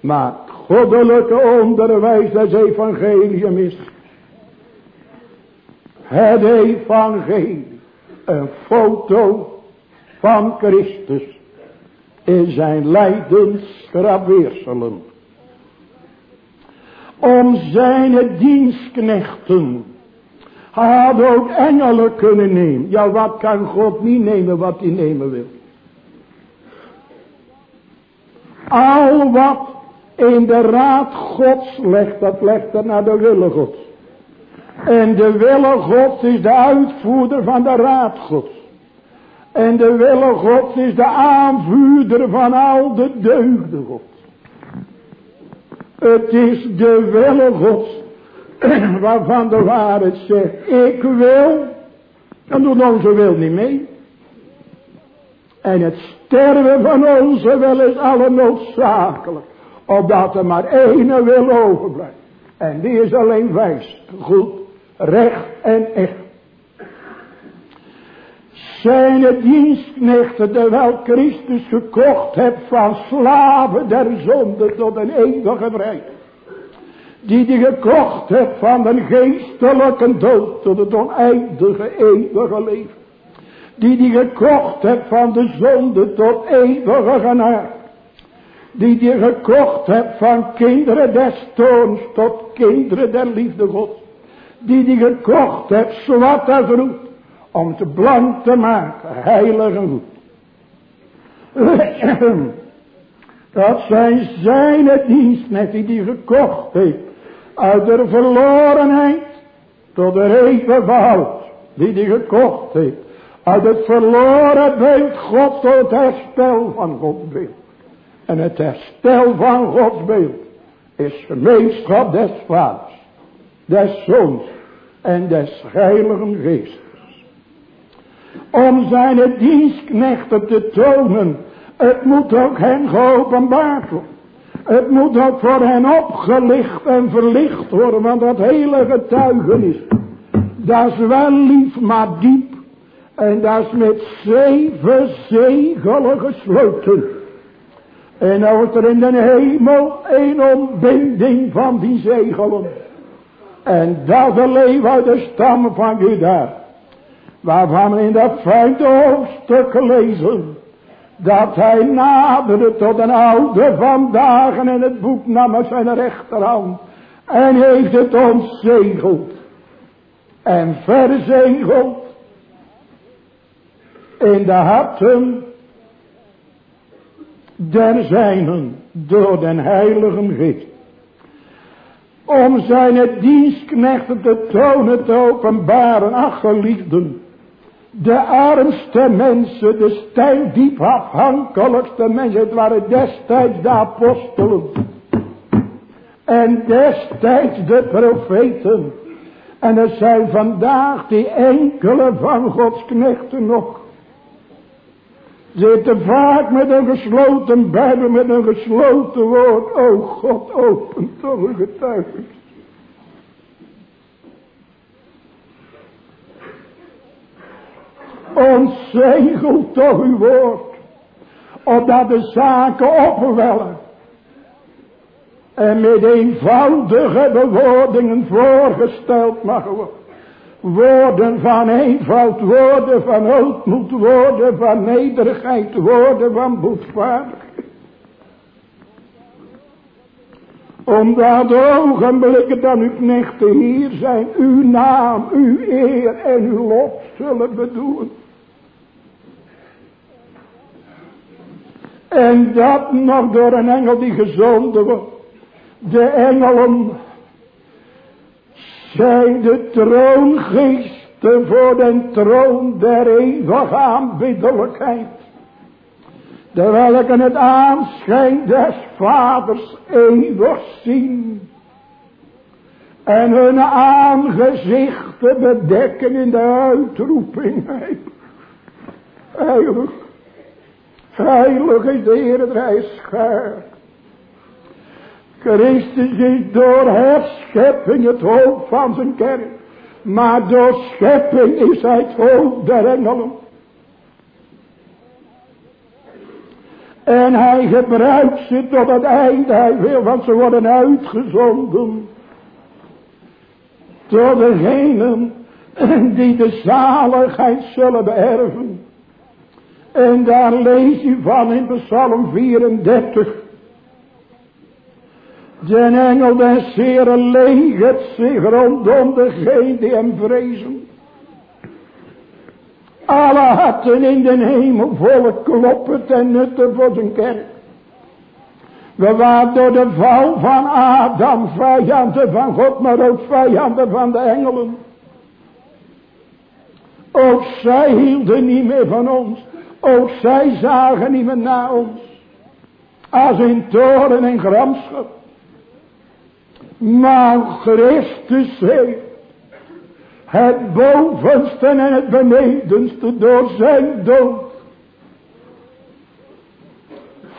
Maar goddelijke onderwijs des evangelium is het evangelie. Een foto van Christus in zijn lijdensgraveerselen. Om zijn dienstknechten. Hij had ook engelen kunnen nemen. Ja, wat kan God niet nemen wat hij nemen wil? Al wat in de raad gods legt, dat legt er naar de willen gods. En de wille gods is de uitvoerder van de raad gods. En de wille gods is de aanvuurder van al de deugden gods. Het is de wille gods waarvan de waarheid zegt, ik wil, dan doet onze wil niet mee. En het sterven van onze wil is alle noodzakelijk, opdat er maar één wil overblijft. En die is alleen wijs, goed, recht en echt. Zijn het dienstknechten, terwijl Christus gekocht hebt van slaven der zonde tot een eeuwige vrijheid. Die die gekocht hebt van een geestelijke dood tot het oneindige eeuwige leven. Die die gekocht hebt van de zonde tot eeuwige genade. Die die gekocht hebt van kinderen des toons tot kinderen der liefde God. Die die gekocht hebt zwart als roet om te blank te maken, heilig en. Dat zijn zijn dienstnetten die gekocht heeft uit de verlorenheid tot de behoud. Die die gekocht heeft uit het verloren beeld God tot het herstel van Gods beeld. En het herstel van Gods beeld is gemeenschap des vaders, des zoons en des heiligen geest om zijn dienstknechten te tonen. Het moet ook hen geopenbaard worden. Het moet ook voor hen opgelicht en verlicht worden, want dat hele getuigenis, dat is wel lief, maar diep. En dat is met zeven zegelen gesloten. En dan wordt er in de hemel een ontbinding van die zegelen. En dat alleen uit de stam van Juda waarvan we in dat vijfde hoofdstuk lezen, dat hij naderde tot een oude vandaag en het boek nam met zijn rechterhand en heeft het ontzegeld en verzegeld in de harten der zijnen door den heiligen geest. Om zijn dienstknechten te tonen, te openbaren, ach geliefden, de armste mensen, de stijl diep afhankelijkste mensen, het waren destijds de apostelen. En destijds de profeten. En er zijn vandaag die enkele van Gods knechten nog. Zitten vaak met een gesloten Bijbel, met een gesloten woord. O God, open toch een. Ontzegel toch uw woord. Opdat de zaken opwellen. En met eenvoudige bewoordingen voorgesteld mag worden. Woorden van eenvoud, woorden van hoogmoed, woorden van nederigheid, woorden van boetvaardigheid. Omdat ogenblikken dan uw knechten hier zijn, uw naam, uw eer en uw lot zullen bedoelen. En dat nog door een engel die gezonden wordt. De engelen zijn de troongeesten voor de troon der eeuwige aanbiddelijkheid. De welke het aanschijn des vaders eeuwig zien. En hun aangezichten bedekken in de uitroeping. Heilig is de Heer der Christus is door herschepping het hoofd van zijn kerk. Maar door schepping is hij het hoofd der engelen. En hij gebruikt ze tot het einde. Hij wil, want ze worden uitgezonden. Tot degenen die de zaligheid zullen beërven. En daar lees je van in Psalm 34. De engel des Heren legert zich rondom degene die hem vrezen. Alle harten in de hemel volle kloppen ten nutte voor zijn kerk. We waren door de val van Adam vijanden van God, maar ook vijanden van de engelen. Ook zij hielden niet meer van ons. Ook zij zagen meer naar ons. Als in toren en gramschap. Maar Christus heeft het bovenste en het benedenste door zijn dood.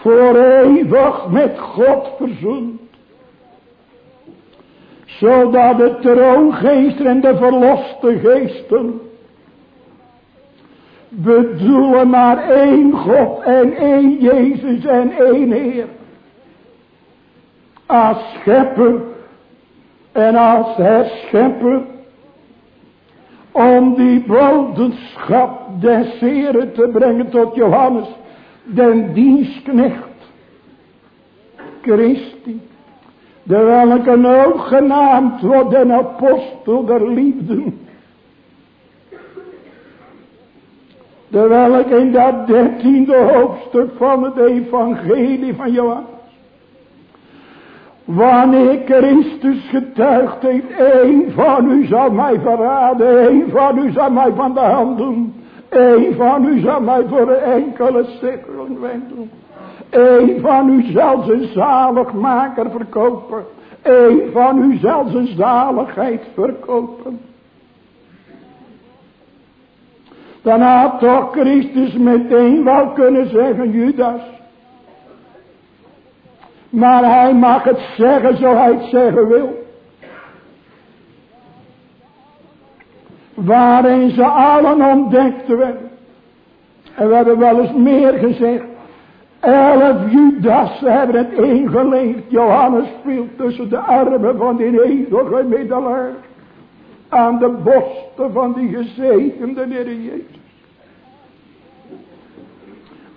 Voor eeuwig met God verzoend. Zodat de troongeesten en de verloste geesten bedoelen maar één God en één Jezus en één Heer. Als schepper en als herschepper om die boodschap des Heren te brengen tot Johannes, den dienstknecht Christi, de welke ook genaamd wordt den apostel der liefde. De welke in dat dertiende hoofdstuk van het evangelie van Johannes Wanneer Christus getuigd heeft, een van u zal mij verraden, een van u zal mij van de hand doen, een van u zal mij voor een enkele sikkeling wenden. Een van u zal zijn zaligmaker verkopen. Een van u zal zijn zaligheid verkopen. Dan had toch Christus meteen wel kunnen zeggen, Judas. Maar hij mag het zeggen zo hij het zeggen wil. Waarin ze allen ontdekt werden. En we hebben wel eens meer gezegd. Elf Judas hebben het ingeleefd. Johannes viel tussen de armen van die eeuwige middelaar. Aan de borsten van die gezegende Heer Jezus.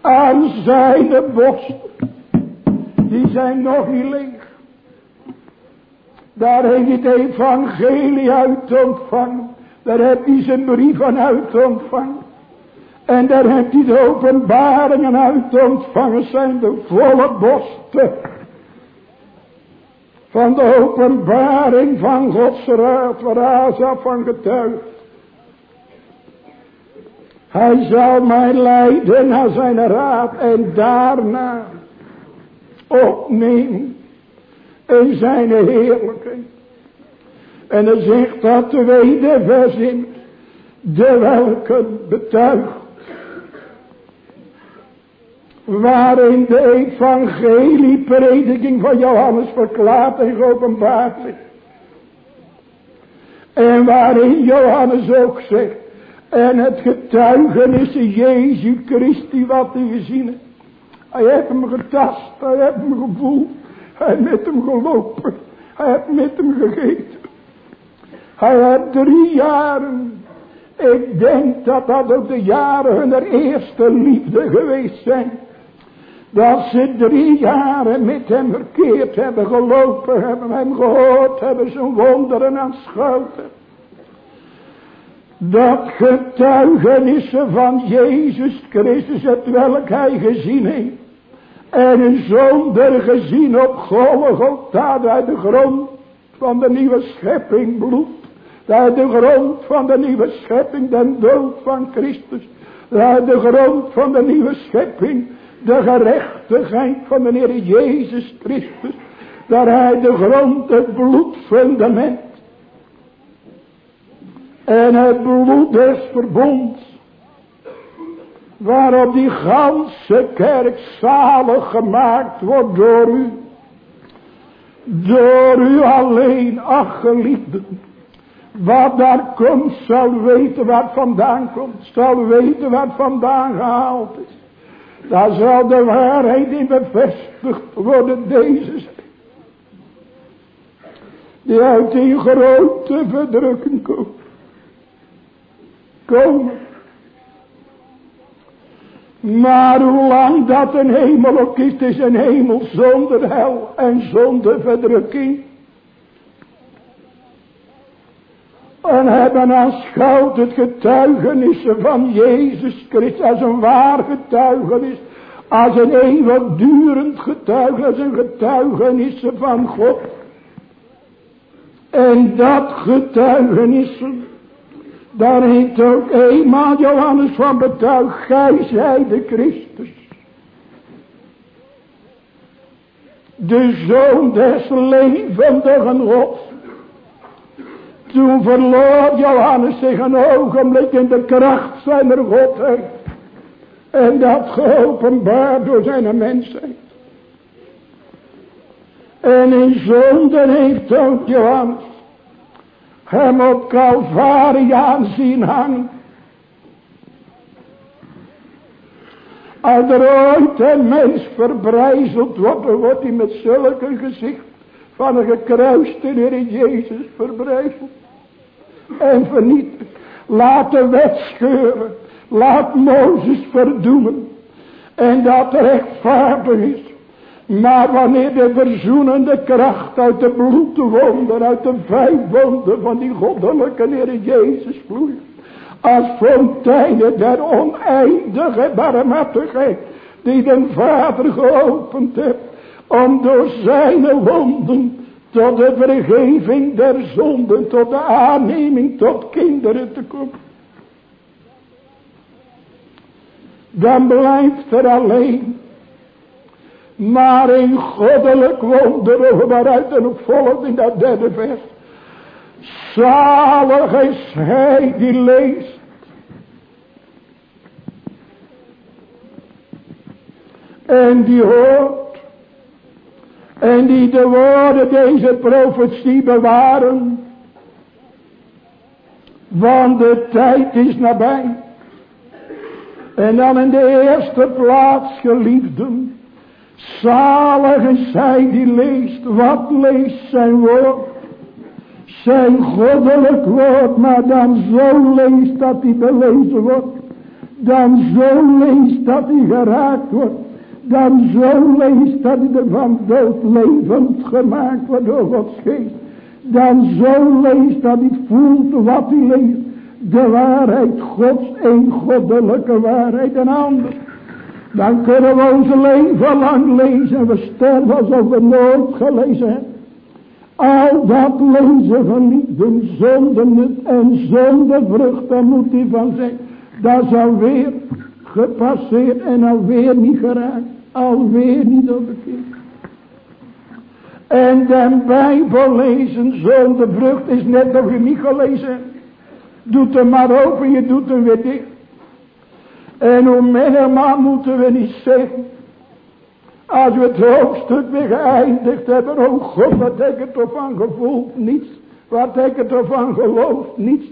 Aan zijn borsten die zijn nog niet leeg. Daar heeft hij het evangelie uit ontvangen. Daar heeft hij zijn brief van uit ontvangen. En daar heeft hij de openbaringen uit ontvangen. Zijn de volle bosten. Van de openbaring van Gods raad. Waar hij van getuigd. Hij zal mij leiden naar zijn raad. En daarna opnemen in zijn heerlijkheid. En dan zegt dat tweede vers in, de welke betuigt, waarin de evangelieprediking van Johannes verklaard en geopenbaard ligt. En waarin Johannes ook zegt, en het getuigenis Jezus Christi wat hij gezien heeft. Hij heeft hem getast. Hij heeft hem gevoeld. Hij heeft met hem gelopen. Hij heeft met hem gegeten. Hij heeft drie jaren. Ik denk dat dat ook de jaren hun eerste liefde geweest zijn. Dat ze drie jaren met hem verkeerd hebben gelopen, hebben hem gehoord, hebben zijn wonderen aanschouwd. Dat getuigenissen van Jezus Christus, het welk hij gezien heeft En een zonder gezien op Golgotha uit de grond van de nieuwe schepping bloed. Uit de grond van de nieuwe schepping, den dood van Christus. Uit de grond van de nieuwe schepping, de gerechtigheid van de Heer Jezus Christus. Daar hij de grond, het bloedfundament. En het bloed des verbonds waarop die ganse kerk zalig gemaakt wordt door u. Door u alleen, ach geliefden. Wat daar komt, zal weten het vandaan komt. Zal weten het vandaan gehaald is. Daar zal de waarheid in bevestigd worden, deze Die uit die grote verdrukking komt. Komen. Maar hoe lang dat een hemel ook is, is een hemel zonder hel en zonder verdrukking. En hebben aanschouwd het getuigenis van Jezus Christus als een waar getuigenis. Als een eeuwigdurend getuigenis, als een van God. En dat getuigenis daar heeft ook eenmaal Johannes van betuigd, gij zij de Christus. De zoon des levendigen God. Toen verloor Johannes zich een ogenblik in de kracht zijner Godheid. En dat geopenbaard door zijn mensheid. En in zonde heeft ook Johannes hem op Calvarie aan zien hangen. Als er ooit een mens verbrijzeld wordt, dan wordt hij met zulke gezicht van een gekruiste Heer Jezus verbrijzeld. En vernietigd. Laat de wet scheuren. Laat Mozes verdoemen. En dat rechtvaardig is. Maar wanneer de verzoenende kracht uit de bloedwonden, uit de vijf wonden van die goddelijke Heer Jezus vloeit. Als fonteinen der oneindige barmhartigheid die de Vader geopend heeft. Om door zijn wonden tot de vergeving der zonden, tot de aanneming tot kinderen te komen. Dan blijft er alleen maar een goddelijk wonder waaruit en volgt in dat derde vers. Zalig is hij die leest. En die hoort. En die de woorden deze profetie bewaren. Want de tijd is nabij. En dan in de eerste plaats geliefden. Zalig zij die leest. Wat leest zijn woord? Zijn goddelijk woord. Maar dan zo leest dat hij belezen wordt. Dan zo leest dat hij geraakt wordt. Dan zo leest dat hij er van dood levend gemaakt wordt door Gods geest. Dan zo leest dat hij voelt wat hij leest. De waarheid Gods, een goddelijke waarheid en anders. Dan kunnen we ons leven lang lezen. En we sterven alsof we nooit gelezen hebben. Al dat lezen van liefde zonder nut en zonder vrucht. Daar moet hij van zeggen. Dat is alweer gepasseerd en alweer niet geraakt. Alweer niet overkeerd. En de Bijbel lezen zonder vrucht is net nog je niet gelezen. Doet hem maar open, je doet hem weer dicht. En hoe menigmaal moeten we niet zeggen. Als we het hoofdstuk weer geëindigd hebben. Oh God, wat heb ik er toch van gevoeld? Niets. Wat heb ik er toch van geloofd? Niets.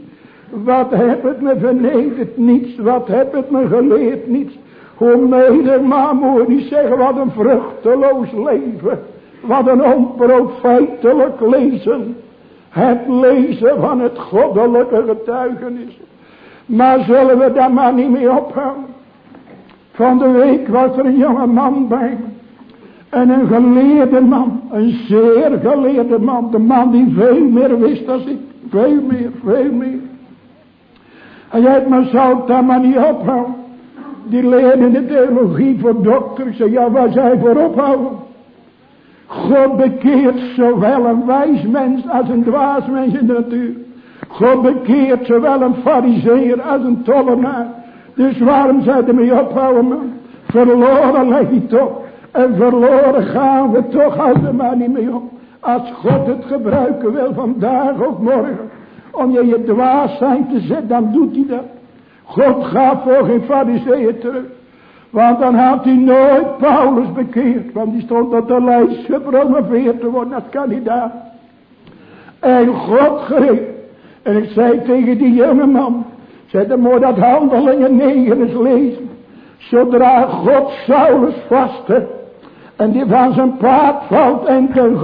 Wat heb ik me vernederd? Niets. Wat heb ik me geleerd? Niets. Hoe menigmaal moet niet zeggen. Wat een vruchteloos leven. Wat een onprofeitelijk lezen. Het lezen van het goddelijke getuigenis. Maar zullen we daar maar niet mee ophouden. Van de week was er een jonge man bij. En een geleerde man. Een zeer geleerde man. De man die veel meer wist dan ik. Veel meer, veel meer. En jij maar zou daar maar niet ophouden. Die leerden de theologie voor dokters. Ja, waar zij voor ophouden. God bekeert zowel een wijs mens als een dwaas mens in de natuur. God bekeert zowel een fariseer als een tollenaar. Dus waarom zou je mee ophouden man? Verloren leg je toch. En verloren gaan we toch houden er maar niet mee op. Als God het gebruiken wil vandaag of morgen. Om je je dwaas zijn te zetten, dan doet hij dat. God gaat voor geen fariseeën terug. Want dan had hij nooit Paulus bekeerd. Want die stond op de lijst gepromoveerd te worden als kandidaat. En God greep. En ik zei tegen die jonge man. Zet hem maar dat handelingen 9 eens lezen. Zodra God Saulus vastte. En die van zijn paard valt en ten.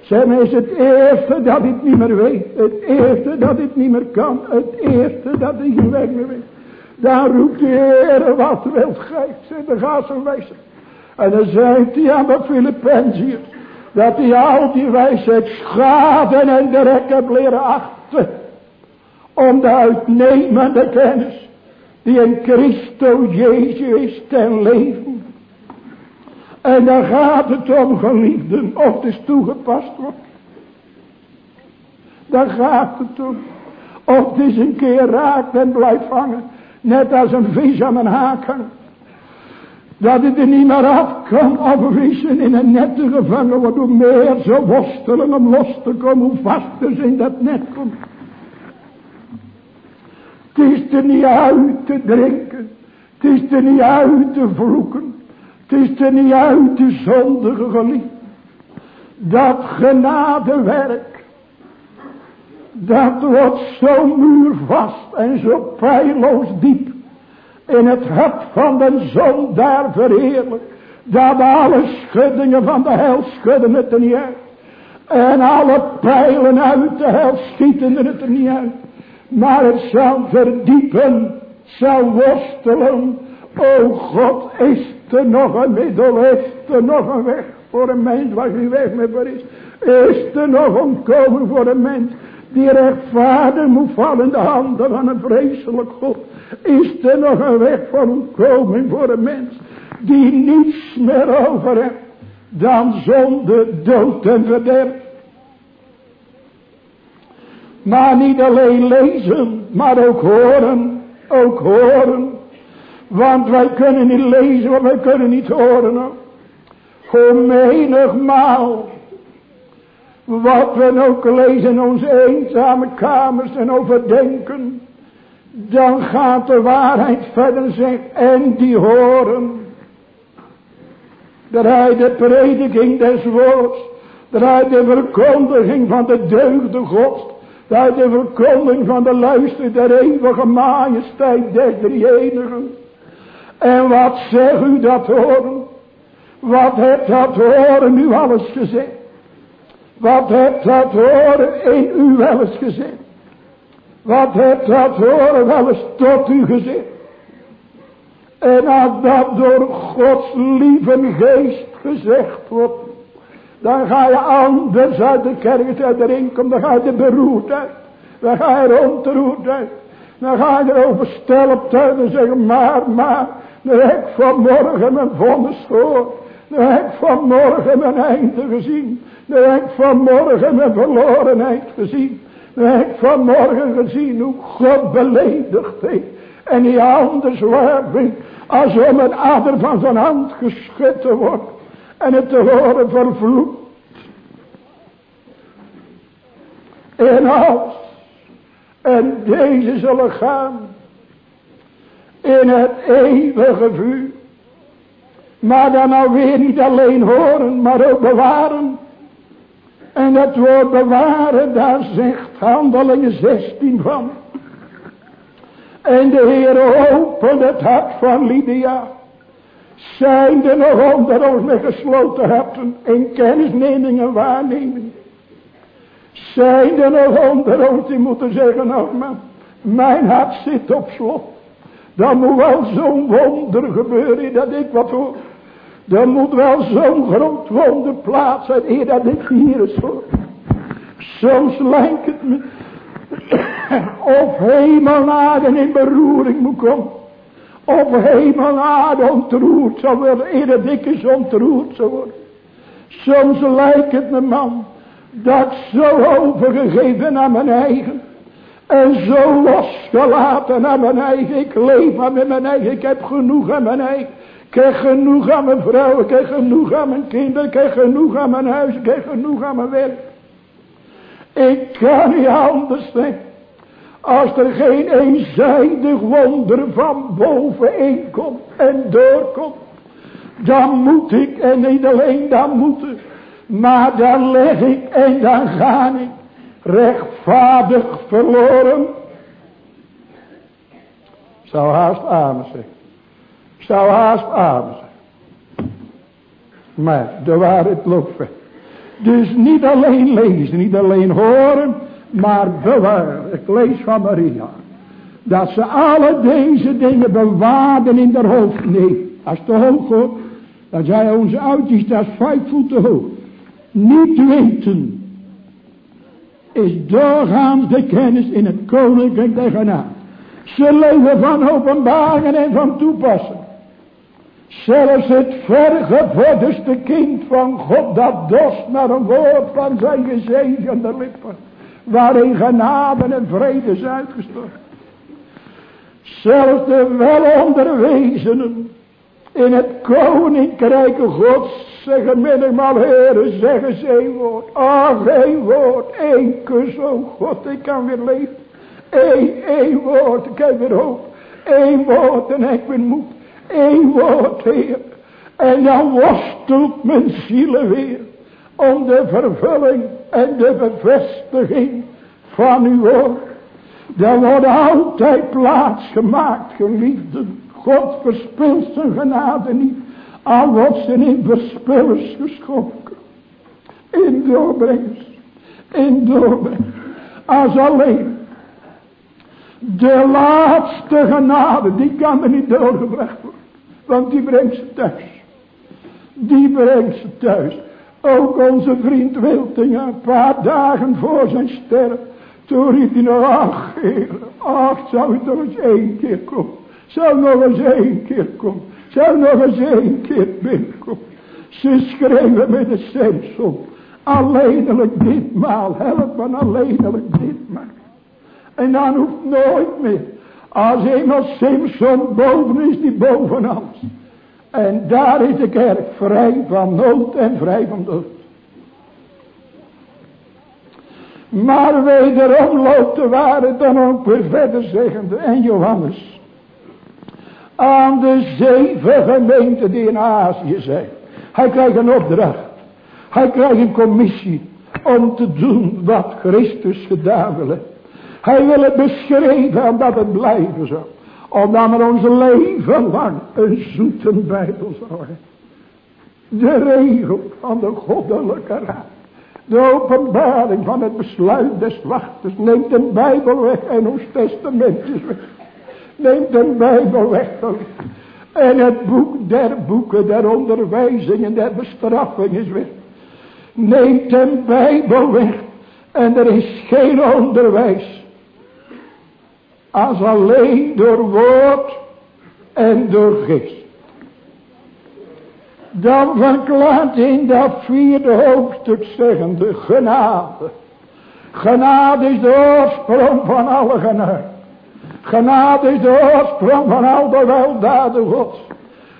Zeg is het eerste dat ik niet meer weet. Het eerste dat ik niet meer kan. Het eerste dat ik weg meer weet. Dan roept de Heer, wat wil gij? Dan gaat ze wijzen. En dan zegt hij aan de Filippenziërs. Dat hij al die wijsheid schade en de rekken leren achten. Om de uitnemende kennis. Die in Christus Jezus ten leven. En dan gaat het om geliefden. Of het is toegepast wordt. Dan gaat het om. Of het is een keer raakt en blijft hangen. Net als een vis aan een haak Dat het er niet meer af kan of in een net te gevangen wordt. Hoe meer ze worstelen om los te komen. Hoe vaster ze in dat net komt. Het is er niet uit te drinken. Het is er niet uit te vloeken. Het is er niet uit te zondige geliefd. Dat genadewerk dat wordt zo muurvast en zo pijloos diep. In het hart van de zon daar verheerlijk. Dat alle schuddingen van de hel schudden het er niet uit. En alle pijlen uit de hel schieten het er niet uit. Maar het zal verdiepen, zal worstelen. O God, is nog een middel, is er nog een weg voor een mens waar geen weg meer voor is. Is er nog een komen voor een mens die rechtvaardig moet vallen in de handen van een vreselijk God. Is er nog een weg van ontkoming voor een mens die niets meer over heeft dan zonde, dood en verderf. Maar niet alleen lezen, maar ook horen, ook horen. Want wij kunnen niet lezen, maar wij kunnen niet horen. Hoe menigmaal wat we ook lezen in onze eenzame kamers en overdenken. Dan gaat de waarheid verder zeggen. En die horen. Dat hij de prediking des woords. Dat hij de verkondiging van de deugde God. Dat hij de verkondiging van de luister der eeuwige majesteit des enigen. En wat zegt u dat horen? Wat hebt dat horen nu alles gezegd? Wat hebt dat horen in u wel eens gezegd? Wat hebt dat horen wel eens tot u gezegd? En als dat door Gods lieve geest gezegd wordt, dan ga je anders de kerk uit de inkom, dan ga je er beroerd. Dan ga je uit. Dan ga je stel op en zeggen, maar, maar, dan heb ik vanmorgen mijn vonnis gehoord. Dan heb ik vanmorgen mijn einde gezien. Dan heb ik vanmorgen mijn verlorenheid gezien. Dan heb ik vanmorgen gezien hoe God beledigd heeft. En die anders waar als om een ader van zijn hand geschud te worden. En het te horen vervloekt. En als. En deze zullen gaan. In het eeuwige vuur. Maar dan alweer niet alleen horen, maar ook bewaren. En het woord bewaren, daar zegt handelingen 16 van. En de Heer opent het hart van Lydia. Zijn er nog onder ons met gesloten harten in kennisneming en waarneming. Zijn er nog onder ons die moeten zeggen, nou man, mijn hart zit op slot. Dan moet wel zo'n wonder gebeuren dat ik wat hoor. Er moet wel zo'n groot wonder plaats zijn eer dat ik hier is hoor. Soms lijkt het me of hemelnaden in beroering moet komen. Of hemel en aarde ontroerd zal worden. Eer dat ik eens ontroerd zal worden. Soms lijkt het me man. Dat zo overgegeven aan mijn eigen. En zo losgelaten aan mijn eigen. Ik leef met mijn eigen. Ik heb genoeg aan mijn eigen. Ik heb genoeg aan mijn vrouw. Ik heb genoeg aan mijn kinderen. Ik heb genoeg aan mijn huis. Ik heb genoeg aan mijn werk. Ik kan niet anders zijn. Als er geen eenzijdig wonder van bovenin komt en doorkomt. Dan moet ik, en niet alleen dan moeten. Maar dan leg ik en dan ga ik rechtvaardig verloren. Zou haast amen zeggen. Zou haast amen. Maar de waarheid loopt weg. Dus niet alleen lezen, niet alleen horen, maar bewaren. Ik lees van Maria. Dat ze alle deze dingen bewaarden in haar hoofd. Nee, als te hoog hoor. Dan zei onze oudjes, dat is vijf voet te hoog. Niet weten is doorgaans de kennis in het koninkrijk der genade. Ze leven van openbaringen en van toepassen. Zelfs het vergevorderde kind van God dat dorst naar een woord van zijn gezegende lippen. Waarin genade en vrede is uitgestort. Zelfs de welonderwezenen in het koninkrijk gods zeggen menigmaal heren zeggen ze één woord. Ach één woord, één kus, oh God ik kan weer leven. Eén, één woord, ik heb weer hoop. Eén woord en ik ben moed. Eén woord, Heer. En dan worstelt mijn zielen weer. Om de vervulling en de bevestiging van uw woord. Er wordt altijd plaats gemaakt, geliefden. God verspilt zijn genade niet. Al wordt ze in verspillers geschonken. In doorbrengers. In doorbrengers. Als alleen de laatste genade, die kan er niet doorgebracht worden. Want die brengt ze thuis. Die brengt ze thuis. Ook onze vriend Wiltingen, een paar dagen voor zijn sterf. Toen riep hij nog, ach heer, ach zou het nog eens één keer komen. Zou nog eens één keer komen. Zou nog eens één keer binnenkomen. Ze schreeuwen met de Simpson. Alleenlijk ditmaal, help me alleenlijk ditmaal. En dan hoeft nooit meer. Als eenmaal Simpson boven is, die boven alles. En daar is de kerk vrij van nood en vrij van dood. Maar wederom loopt de waarheid dan ook weer verder zeggende. En Johannes. Aan de zeven gemeenten die in Azië zijn. Hij krijgt een opdracht. Hij krijgt een commissie. Om te doen wat Christus gedaan wil hij wil het beschreven omdat het blijven zou. Omdat we onze leven lang een zoete Bijbel hebben. De regel van de goddelijke raad. De openbaring van het besluit des wachters. Neemt een Bijbel weg en ons testament weg. Neemt een Bijbel weg. En het boek der boeken, der onderwijzing en der bestraffing is weg. Neemt een Bijbel weg. En er is geen onderwijs als alleen door woord en door geest. Dan verklaart in dat vierde hoofdstuk zeggende genade. Genade is de oorsprong van alle genade. Genade is de oorsprong van al de weldaden gods.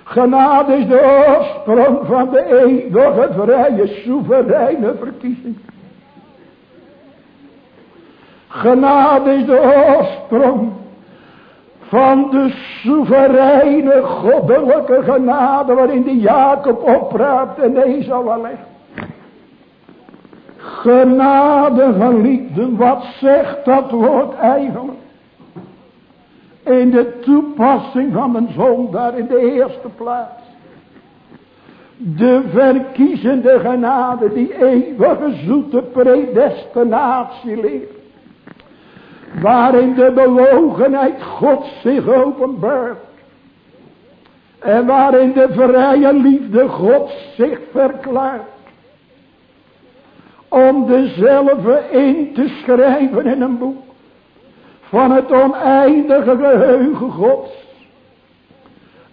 Genade is de oorsprong van de eeuwige vrije soevereine verkiezing. Genade is de oorsprong van de soevereine goddelijke genade waarin de Jacob opraapt en Esau legt. Genade liefde, wat zegt dat woord eigenlijk? In de toepassing van een zondaar in de eerste plaats. De verkiezende genade die eeuwige zoete predestinatie leert waarin de bewogenheid God zich openbaart. En waarin de vrije liefde God zich verklaart. Om dezelfde in te schrijven in een boek. Van het oneindige geheugen Gods.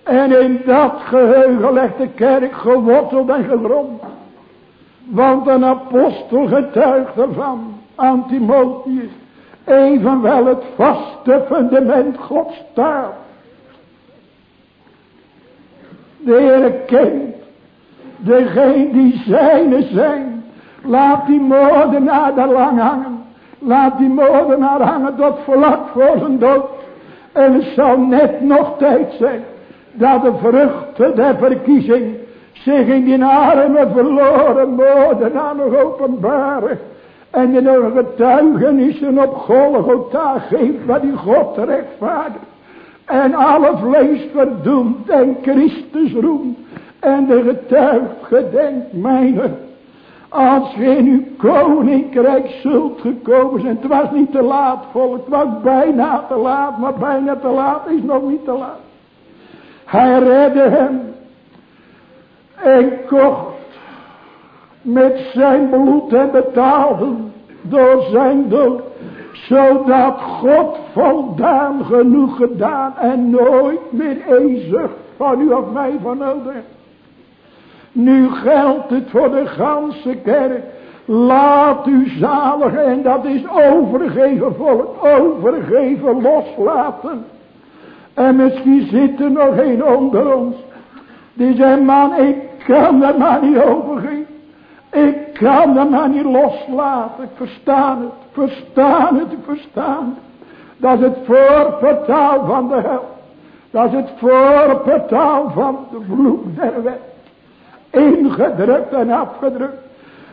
En in dat geheugen legt de kerk geworteld en gegrond. Want een apostel getuigt ervan, Antimotheus, evenwel het vaste fundament God staat. De Heer kent degene die zijne zijn. Laat die moordenaar daar lang hangen. Laat die moordenaar hangen tot vlak voor zijn dood. En het zal net nog tijd zijn dat de vruchten der verkiezing zich in die arme verloren moordenaar nog openbaren. En in een getuigenissen op Golgotha geeft wat die God rechtvaardigt. En alle vlees verdoemt en Christus roemt. En de getuig gedenkt mijne. Als ge in uw koninkrijk zult gekomen zijn. Het was niet te laat volk. Het was bijna te laat. Maar bijna te laat is nog niet te laat. Hij redde hem. En kocht met zijn bloed en betaalde door zijn dood. Zodat God voldaan genoeg gedaan en nooit meer een van u of mij van nodig. Nu geldt het voor de ganse kerk. Laat u zaligen en dat is overgeven volk, overgeven, loslaten. En misschien zit er nog een onder ons. Die zegt, man, ik kan dat maar niet overgeven. Ik kan dat maar niet loslaten. Ik verstaan het, verstaan het, verstaan het. Dat is het voorportaal van de hel. Dat is het voorportaal van de vloek der wet. Ingedrukt en afgedrukt.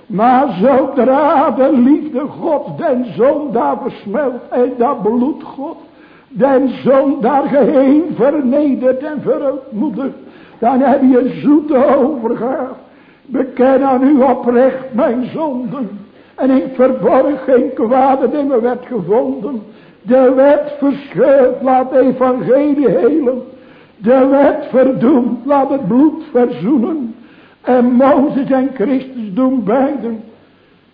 Maar zodra de liefde God den zondaar versmelt en dat bloed God den zondaar geheel vernederd en verootmoedigd, dan heb je zoete overgave. Beken aan u oprecht mijn zonden. En ik verborg geen kwade in me werd gevonden. De wet verscheurd, laat evangelie helen. De wet verdoemd, laat het bloed verzoenen. En Mozes en Christus doen beiden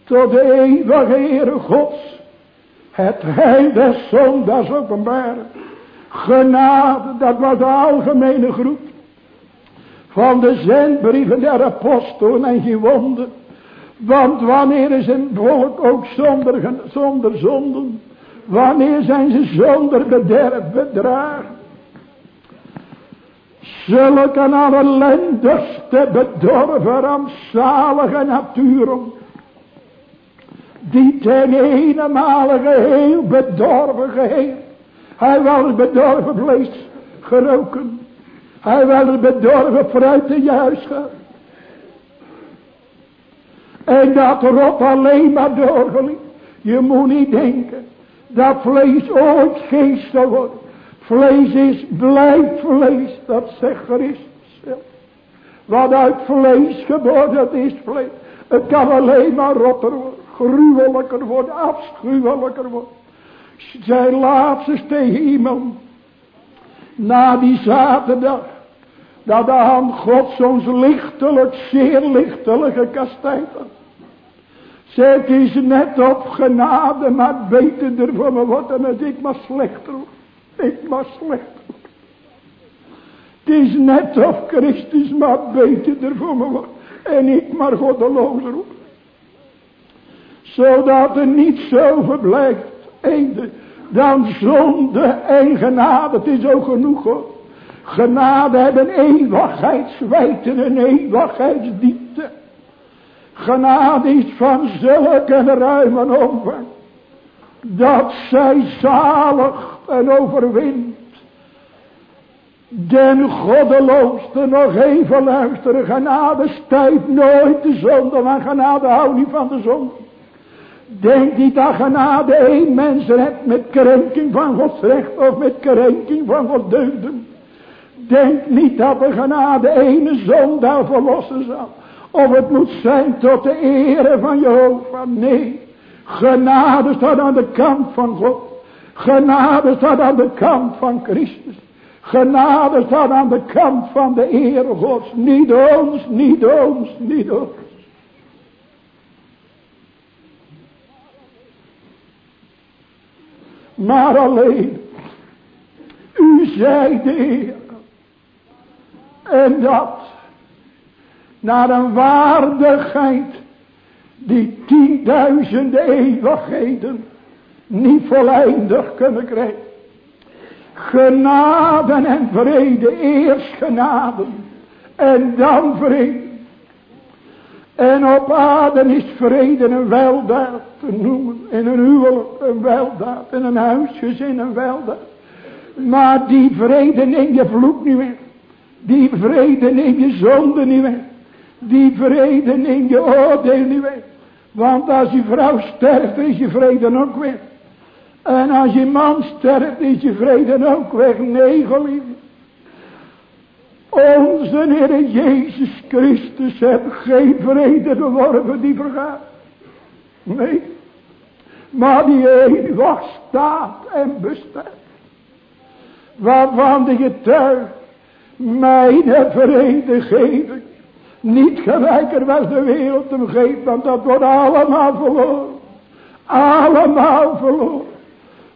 tot de eeuwige Heere Gods. Het heil des zondags openbaren. Genade, dat was de algemene groep. Van de zendbrieven der apostelen en gewonden. Want wanneer is een volk ook zonder, zonder zonden? Wanneer zijn ze zonder bederf bedragen? Zulke allerlendigste bedorven rampzalige naturen. Die ten ene geheel bedorven geheel. Hij was bedorven vlees geroken. Hij was bedorven fruit de juist En dat rot alleen maar. Je moet niet denken dat vlees ooit geest worden. Vlees is, blijft vlees. Dat zegt Christus. Wat uit vlees geboren, dat is vlees. Het kan alleen maar rotter worden. Gruwelijker worden, afschuwelijker worden. Zij laatste tegen iemand. Na die zaterdag. Dat de hand God soms lichtelijk, zeer lichtelijk gekastijd had. Zij is net op genade, maar beter me wordt dan als ik maar slechter word. Ik maar slecht. Het is net of Christus maar beter voor me. En ik maar goddelozer word. Zodat er niet zo verblijft. Einde. Dan zonde en genade. Het is ook genoeg hoor. Genade hebben eeuwigheidswijten en eeuwigheidsdiepte. Genade is van zulke ruime omvang. Dat zij zalig en overwint. Den goddeloosste nog even luisteren. Genade stijgt nooit de zonde. Maar genade houdt niet van de zonde. Denk niet dat genade één mens redt met krenking van Gods recht. Of met krenking van Gods deugden. Denk niet dat de genade ene zondaar verlossen zal. Of het moet zijn tot de ere van Jehovah. Nee. Genade staat aan de kant van God. Genade staat aan de kant van Christus. Genade staat aan de kant van de Heere Gods. Niet ons, niet ons, niet ons. Maar alleen. U zij de Heer. En dat naar een waardigheid die tienduizenden eeuwigheden niet volledig kunnen krijgen. Genade en vrede, eerst genade en dan vrede. En op aarde is vrede een weldaad te noemen. In een huwelijk een weldaad. In een huisgezin een weldaad. Maar die vrede neem je vloek niet meer. Die vrede neem je zonde niet meer. Die vrede neem je oordeel niet meer. Want als je vrouw sterft is je vrede ook weg. En als je man sterft is je vrede ook weg. Nee geliefde. Onze Heer Jezus Christus heeft geen vrede geworven die vergaat. Nee. Maar die eeuwig staat en bestaat. Waarvan de getuig mijn vrede geven. Niet gelijker was de wereld hem geeft, want dat wordt allemaal verloren. Allemaal verloren.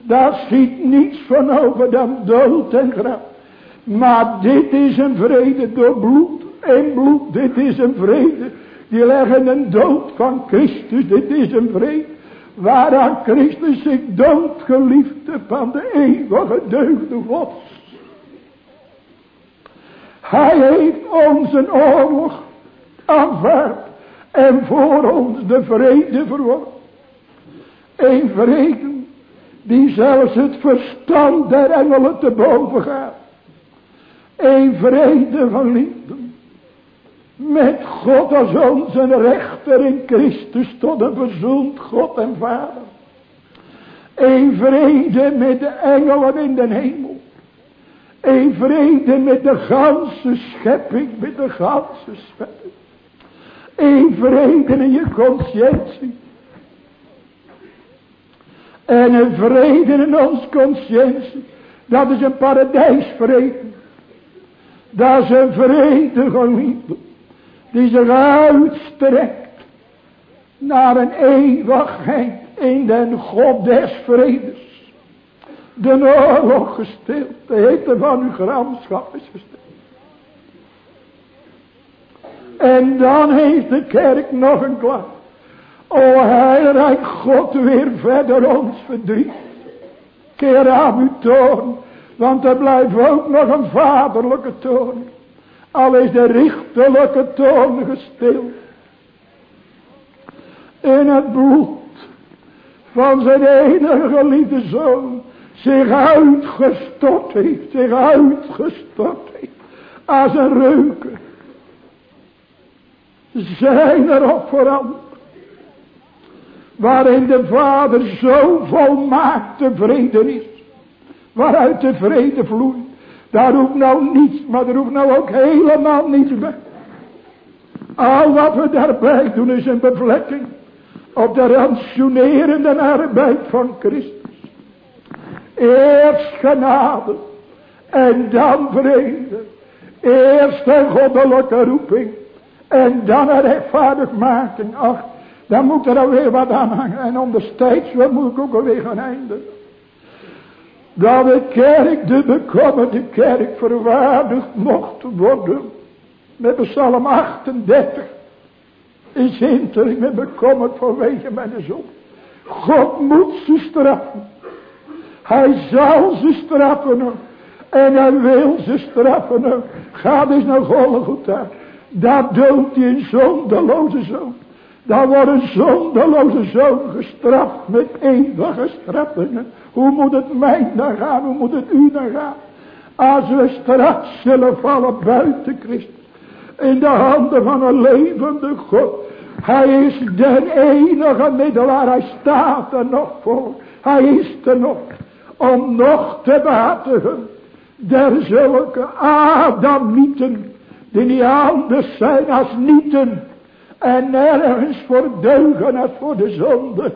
Daar ziet niets van over dan dood en graf. Maar dit is een vrede door bloed en bloed. Dit is een vrede. Die leggen een dood van Christus. Dit is een vrede. Waaraan Christus zich doodgeliefde van de eeuwige deugde God. Hij heeft ons een oorlog aanvaard. En voor ons de vrede verworven. Een vrede die zelfs het verstand der engelen te boven gaat. Een vrede van liefde. Met God als onze rechter in Christus tot een verzoend God en Vader. Een vrede met de engelen in de hemel. Een vrede met de ganse schepping, met de ganse schepping. Een vrede in je conscientie. En een vrede in ons conscientie. Dat is een paradijsvrede. Dat is een vrede geliefde. Die zich uitstrekt. Naar een eeuwigheid in den God des vredes. De oorlog gestild. De hitte van uw gramschap is gestild. En dan heeft de kerk nog een klacht. O heilig God weer verder ons verdriet. Keer aan uw toon. Want er blijft ook nog een vaderlijke toon. Al is de richterlijke toon gestild. In het bloed van zijn enige geliefde zoon zich uitgestort heeft, zich uitgestort heeft, als een reuken. Zijn erop veranderd. Waarin de Vader zo volmaakt tevreden is. Waaruit de vrede vloeit. Daar hoeft nou niets, maar er hoeft nou ook helemaal niets bij. Al wat we daarbij doen is een bevlekking op de ransonerende arbeid van Christus. Eerst genade en dan vrede. Eerst een goddelijke roeping en dan een rechtvaardigmaking. Ach, dan moet er alweer wat aan hangen. En onderstijds moet ik ook alweer gaan eindigen. Dat de kerk, de bekommerde kerk, verwaardigd mocht worden. Met psalm 38 is hinterlijk met bekommerd vanwege mijn zoon. God moet ze straffen. Hij zal ze straffen. En hij wil ze straffen. Ga dus naar Golgotha. Daar doodt hij een zondeloze zoon. Daar wordt een zondeloze zoon gestraft met eeuwige straffingen. Hoe moet het mij dan gaan? Hoe moet het u dan gaan? Als we straks zullen vallen buiten Christus. In de handen van een levende God. Hij is de enige middelaar. Hij staat er nog voor. Hij is er nog om nog te behartigen der zulke Adamieten, die niet anders zijn als nieten, en nergens voor deugen als voor de zonde.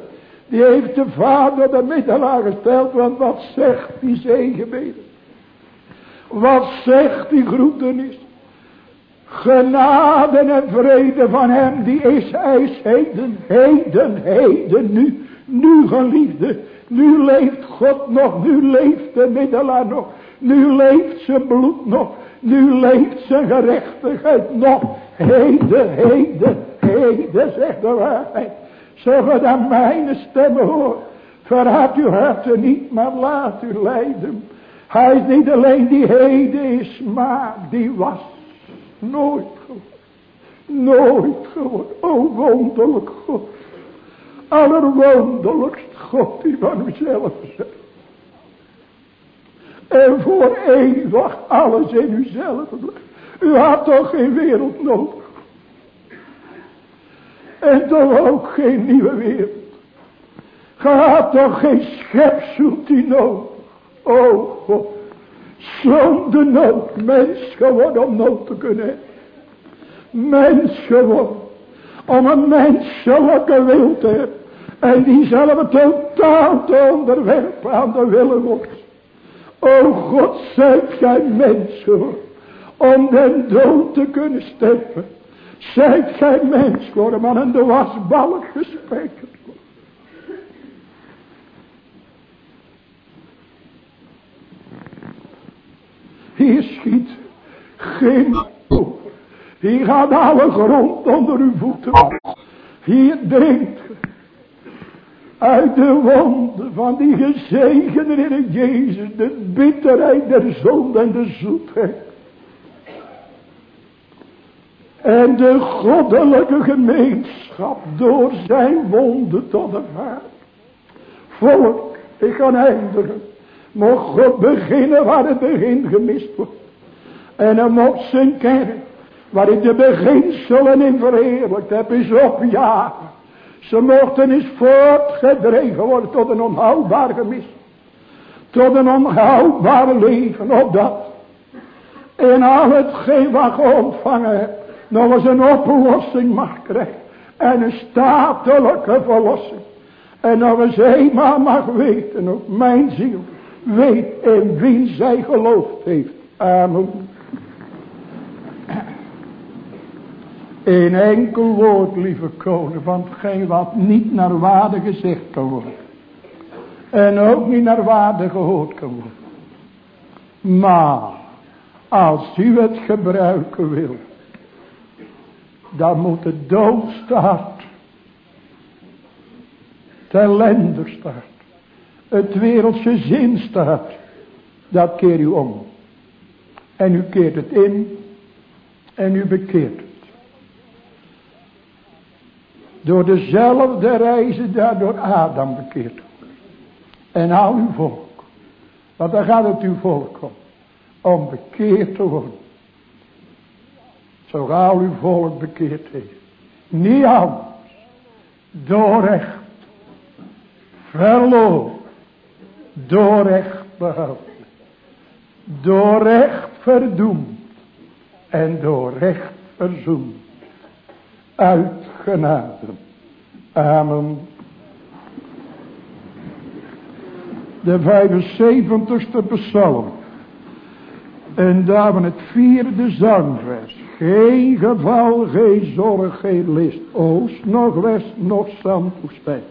Die heeft de vader de middelaar gesteld, want wat zegt die zegenbeden? Wat zegt die groetenis? Genade en vrede van hem die is, hij heden, heden, heden, nu, nu geliefde, nu leeft God nog, nu leeft de middelaar nog, nu leeft zijn bloed nog, Nu leeft zijn gerechtigheid nog. Heden, heden, heden, zegt de waarheid. We dan mijn stemmen hoort. Verhaat uw harten niet, maar laat u leiden. Hij is niet alleen die heden is, maar die was nooit geworden. Nooit geworden. O wonderlijk God. Allerwonderlijkst God die van uzelf zegt. En voor eeuwig alles in uzelf blijft. U had toch geen wereld nodig. En toch ook geen nieuwe wereld. Had toch geen schepseltje nodig. O God. Zonder nood mens geworden om nood te kunnen hebben. Mens geworden. Om een menselijke wil te hebben. En die zelf totaal te onderwerpen aan de willen Gods. O God, zijt gij mens geworden. Om den dood te kunnen sterven. Zijt gij mens geworden, maar aan de wasbalk gesprekend. Hier schiet geen over. Hier gaat alle grond onder uw voeten. Hier drinkt uit de wonden van die gezegende Jezus de bitterheid der zonde en de zoetheid. En de goddelijke gemeenschap door zijn wonden tot vaart. Volk, ik ga eindigen. Mocht God beginnen waar het begin gemist wordt. En hem op zijn kerk, waar ik de beginselen in verheerlijkt heb, is opjagen. Ze mochten eens voortgedreven worden tot een onhoudbaar gemis. Tot een onhoudbaar leven, opdat in al hetgeen wat ontvangen nog eens een oplossing mag krijgen. En een statelijke verlossing. En nog eens eenmaal mag weten, ook mijn ziel, weet in wie zij geloofd heeft. Amen. Een enkel woord, lieve koning, van hetgeen wat niet naar waarde gezegd kan worden. En ook niet naar waarde gehoord kan worden. Maar, als u het gebruiken wil, dan moet de doodstaat, de ellende staat, het wereldse zin staat, dat keer u om. En u keert het in en u bekeert het. Door dezelfde reizen daardoor Adam bekeerd En al uw volk. Want daar gaat het uw volk om. Om bekeerd te worden. Zo al uw volk bekeerd heeft. Niet anders. Door recht. Verloor. Door recht behouden. Door recht verdoemd. En door recht verzoend. Uit. Amen. De 75ste psalm. En daar van het vierde zangvers. Geen geval, geen zorg, geen list. Oost, nog west, nog zand, woestijn.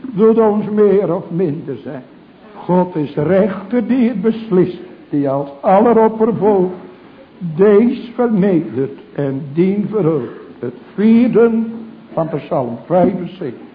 Doet ons meer of minder zijn. God is rechter die het beslist. Die als alleroppervolk. Dees vernedert en dien verhult. Het vierde van Psalm 75.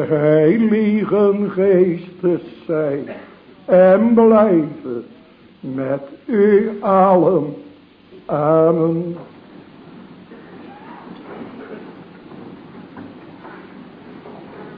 Heiligen geestes zijn en blijven met u allen. Amen.